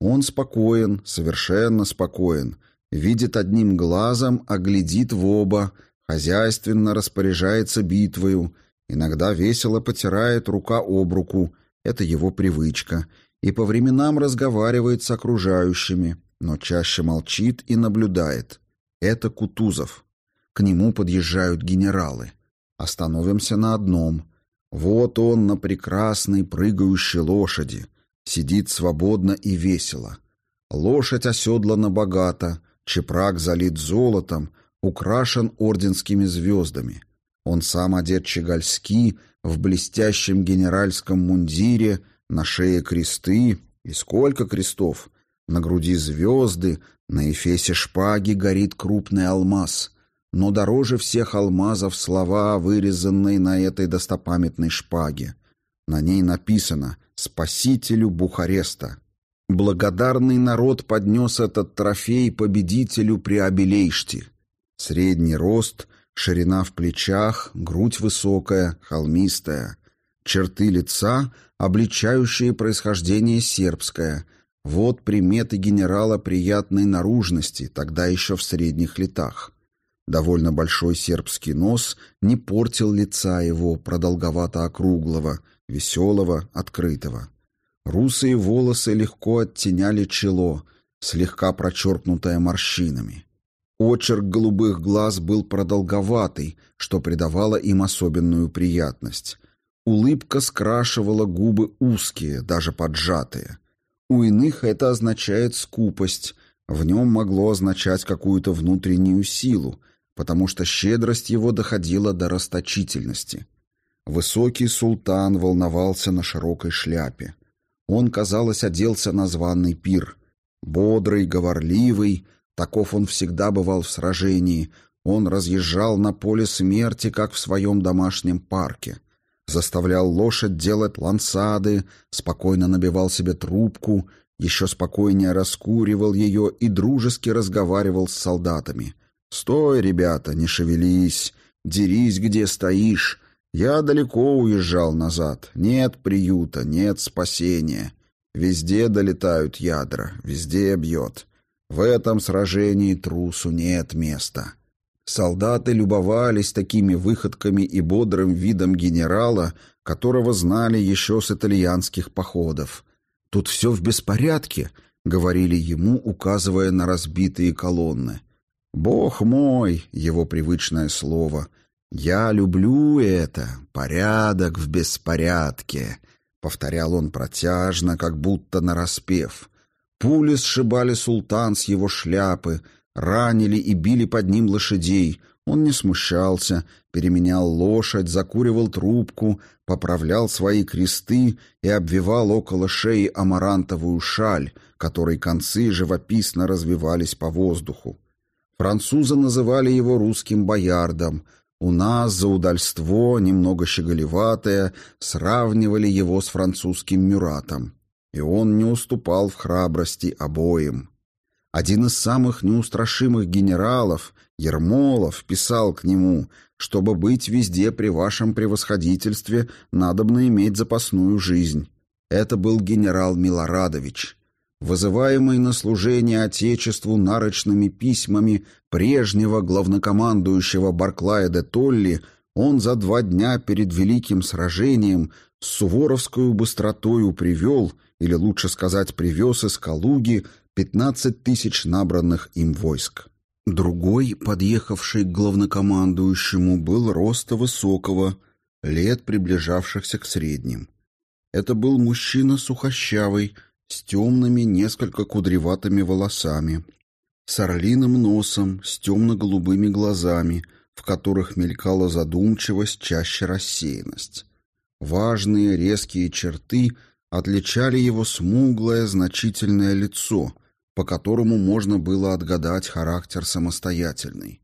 Он спокоен, совершенно спокоен, видит одним глазом, а глядит в оба, хозяйственно распоряжается битвою, иногда весело потирает рука об руку, это его привычка, и по временам разговаривает с окружающими, но чаще молчит и наблюдает. Это Кутузов. К нему подъезжают генералы. Остановимся на одном. Вот он на прекрасной прыгающей лошади. Сидит свободно и весело. Лошадь оседлана богато, чепрак залит золотом, украшен орденскими звездами. Он сам одет чегольски, в блестящем генеральском мундире, на шее кресты, и сколько крестов! На груди звезды, на эфесе шпаги горит крупный алмаз но дороже всех алмазов слова, вырезанные на этой достопамятной шпаге. На ней написано «Спасителю Бухареста». Благодарный народ поднес этот трофей победителю при Абелейште. Средний рост, ширина в плечах, грудь высокая, холмистая. Черты лица, обличающие происхождение сербское. Вот приметы генерала приятной наружности, тогда еще в средних летах. Довольно большой сербский нос не портил лица его, продолговато-округлого, веселого, открытого. Русые волосы легко оттеняли чело, слегка прочеркнутое морщинами. Очерк голубых глаз был продолговатый, что придавало им особенную приятность. Улыбка скрашивала губы узкие, даже поджатые. У иных это означает скупость, в нем могло означать какую-то внутреннюю силу, потому что щедрость его доходила до расточительности. Высокий султан волновался на широкой шляпе. Он, казалось, оделся на званый пир. Бодрый, говорливый, таков он всегда бывал в сражении, он разъезжал на поле смерти, как в своем домашнем парке. Заставлял лошадь делать лансады, спокойно набивал себе трубку, еще спокойнее раскуривал ее и дружески разговаривал с солдатами — «Стой, ребята, не шевелись, дерись, где стоишь. Я далеко уезжал назад. Нет приюта, нет спасения. Везде долетают ядра, везде бьет. В этом сражении трусу нет места». Солдаты любовались такими выходками и бодрым видом генерала, которого знали еще с итальянских походов. «Тут все в беспорядке», — говорили ему, указывая на разбитые колонны. «Бог мой!» — его привычное слово. «Я люблю это. Порядок в беспорядке», — повторял он протяжно, как будто нараспев. Пули сшибали султан с его шляпы, ранили и били под ним лошадей. Он не смущался, переменял лошадь, закуривал трубку, поправлял свои кресты и обвивал около шеи амарантовую шаль, которой концы живописно развивались по воздуху. Французы называли его русским боярдом. У нас за удальство, немного щеголеватое, сравнивали его с французским Мюратом. И он не уступал в храбрости обоим. Один из самых неустрашимых генералов, Ермолов, писал к нему, чтобы быть везде при вашем превосходительстве, надобно иметь запасную жизнь. Это был генерал Милорадович. Вызываемый на служение Отечеству нарочными письмами прежнего главнокомандующего Барклая де Толли, он за два дня перед великим сражением с суворовскую быстротою привел, или лучше сказать, привез из Калуги 15 тысяч набранных им войск. Другой, подъехавший к главнокомандующему, был роста высокого, лет приближавшихся к средним. Это был мужчина сухощавый, с темными, несколько кудреватыми волосами, с орлиным носом, с темно-голубыми глазами, в которых мелькала задумчивость, чаще рассеянность. Важные резкие черты отличали его смуглое, значительное лицо, по которому можно было отгадать характер самостоятельный.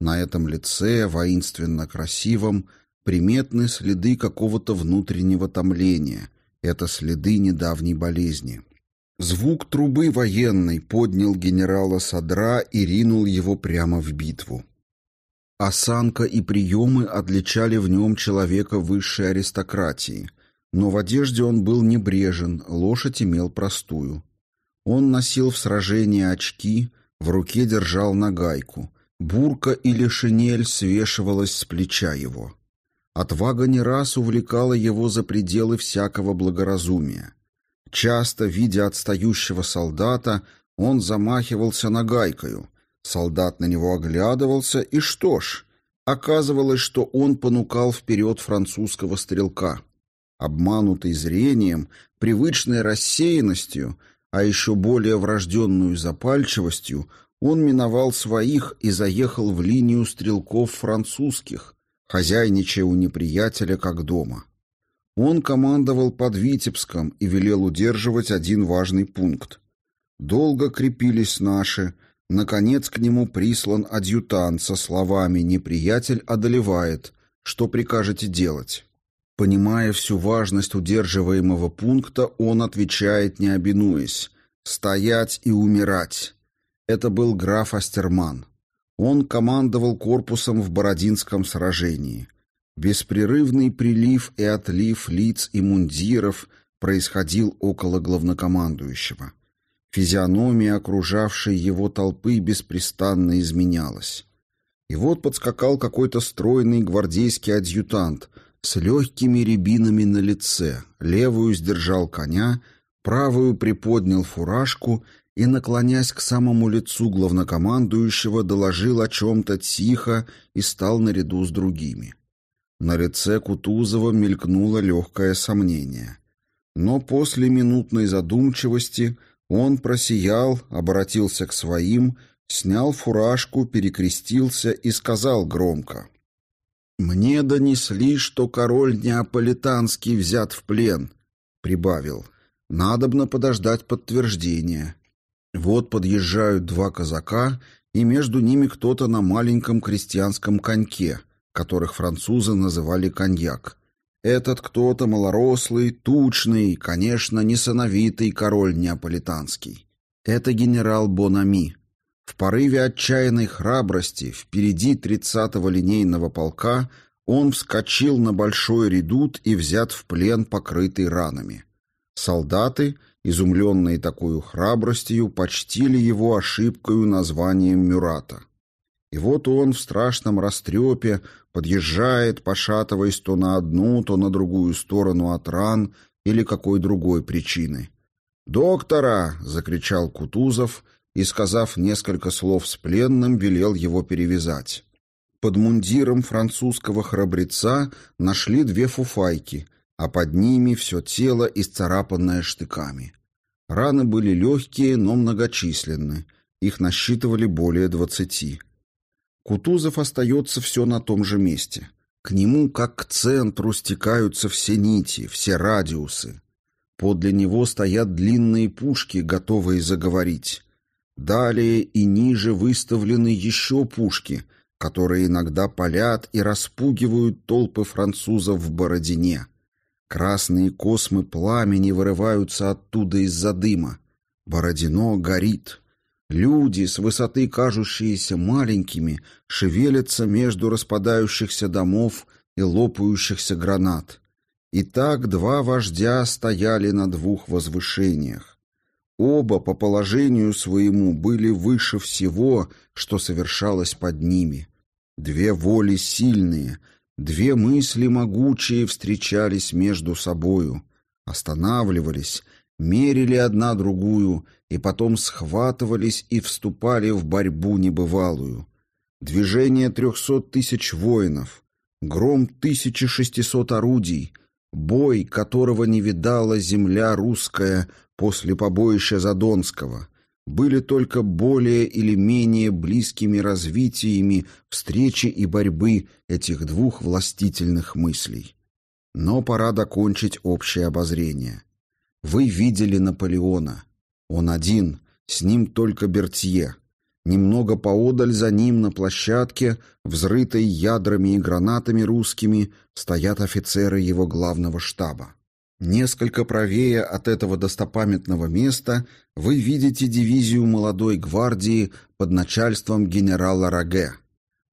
На этом лице, воинственно красивом, приметны следы какого-то внутреннего томления — это следы недавней болезни. Звук трубы военной поднял генерала Садра и ринул его прямо в битву. Осанка и приемы отличали в нем человека высшей аристократии, но в одежде он был небрежен, лошадь имел простую. Он носил в сражении очки, в руке держал нагайку, бурка или шинель свешивалась с плеча его. Отвага не раз увлекала его за пределы всякого благоразумия. Часто, видя отстающего солдата, он замахивался нагайкою. Солдат на него оглядывался, и что ж, оказывалось, что он понукал вперед французского стрелка. Обманутый зрением, привычной рассеянностью, а еще более врожденную запальчивостью, он миновал своих и заехал в линию стрелков французских, хозяйничая у неприятеля как дома. Он командовал под Витебском и велел удерживать один важный пункт. Долго крепились наши, наконец к нему прислан адъютант со словами «Неприятель одолевает, что прикажете делать?» Понимая всю важность удерживаемого пункта, он отвечает, не обинуясь, «Стоять и умирать». Это был граф Астерман. Он командовал корпусом в Бородинском сражении. Беспрерывный прилив и отлив лиц и мундиров происходил около главнокомандующего. Физиономия окружавшей его толпы беспрестанно изменялась. И вот подскакал какой-то стройный гвардейский адъютант с легкими рябинами на лице, левую сдержал коня, правую приподнял фуражку и, наклонясь к самому лицу главнокомандующего, доложил о чем-то тихо и стал наряду с другими. На лице Кутузова мелькнуло легкое сомнение. Но после минутной задумчивости он просиял, обратился к своим, снял фуражку, перекрестился и сказал громко. «Мне донесли, что король Неаполитанский взят в плен», — прибавил. «Надобно подождать подтверждения». Вот подъезжают два казака, и между ними кто-то на маленьком крестьянском коньке, которых французы называли коньяк. Этот кто-то малорослый, тучный, конечно, не сыновитый король неаполитанский. Это генерал Бонами. В порыве отчаянной храбрости, впереди тридцатого линейного полка, он вскочил на большой редут и взят в плен, покрытый ранами. Солдаты — изумленные такой храбростью, почтили его ошибкою названием Мюрата. И вот он в страшном растрепе подъезжает, пошатываясь то на одну, то на другую сторону от ран или какой другой причины. «Доктора!» — закричал Кутузов и, сказав несколько слов с пленным, велел его перевязать. Под мундиром французского храбреца нашли две фуфайки, а под ними все тело, исцарапанное штыками. Раны были легкие, но многочисленны. Их насчитывали более двадцати. Кутузов остается все на том же месте. К нему, как к центру, стекаются все нити, все радиусы. Подле него стоят длинные пушки, готовые заговорить. Далее и ниже выставлены еще пушки, которые иногда палят и распугивают толпы французов в Бородине. Красные космы пламени вырываются оттуда из-за дыма. Бородино горит. Люди, с высоты кажущиеся маленькими, шевелятся между распадающихся домов и лопающихся гранат. И так два вождя стояли на двух возвышениях. Оба по положению своему были выше всего, что совершалось под ними. Две воли сильные, две мысли могучие встречались между собою, останавливались, мерили одна другую и потом схватывались и вступали в борьбу небывалую. Движение трехсот тысяч воинов, гром тысячи шестисот орудий, бой, которого не видала земля русская после побоища Задонского, были только более или менее близкими развитиями встречи и борьбы этих двух властительных мыслей. Но пора докончить общее обозрение. Вы видели Наполеона. Он один, с ним только Бертье. Немного поодаль за ним на площадке, взрытой ядрами и гранатами русскими, стоят офицеры его главного штаба. Несколько правее от этого достопамятного места вы видите дивизию молодой гвардии под начальством генерала Раге.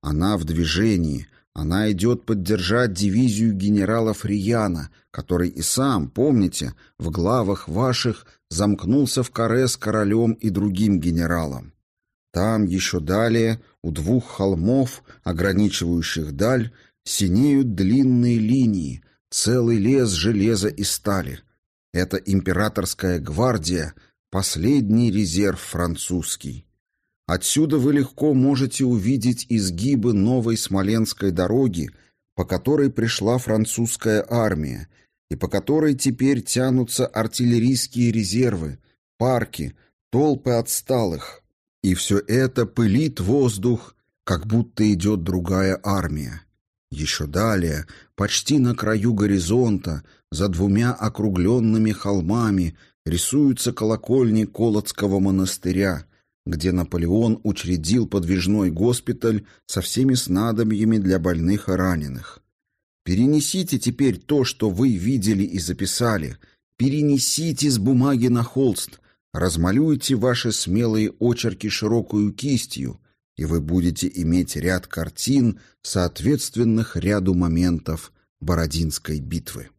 Она в движении, она идет поддержать дивизию генерала Фрияна, который и сам, помните, в главах ваших замкнулся в каре с королем и другим генералом. Там еще далее, у двух холмов, ограничивающих даль, синеют длинные линии, целый лес железа и стали. Это императорская гвардия, последний резерв французский. Отсюда вы легко можете увидеть изгибы новой Смоленской дороги, по которой пришла французская армия, и по которой теперь тянутся артиллерийские резервы, парки, толпы отсталых. И все это пылит воздух, как будто идет другая армия. Еще далее, почти на краю горизонта, за двумя округленными холмами, рисуются колокольни Колодского монастыря — где Наполеон учредил подвижной госпиталь со всеми снадобьями для больных и раненых. Перенесите теперь то, что вы видели и записали, перенесите с бумаги на холст, размалюйте ваши смелые очерки широкую кистью, и вы будете иметь ряд картин, соответственных ряду моментов Бородинской битвы.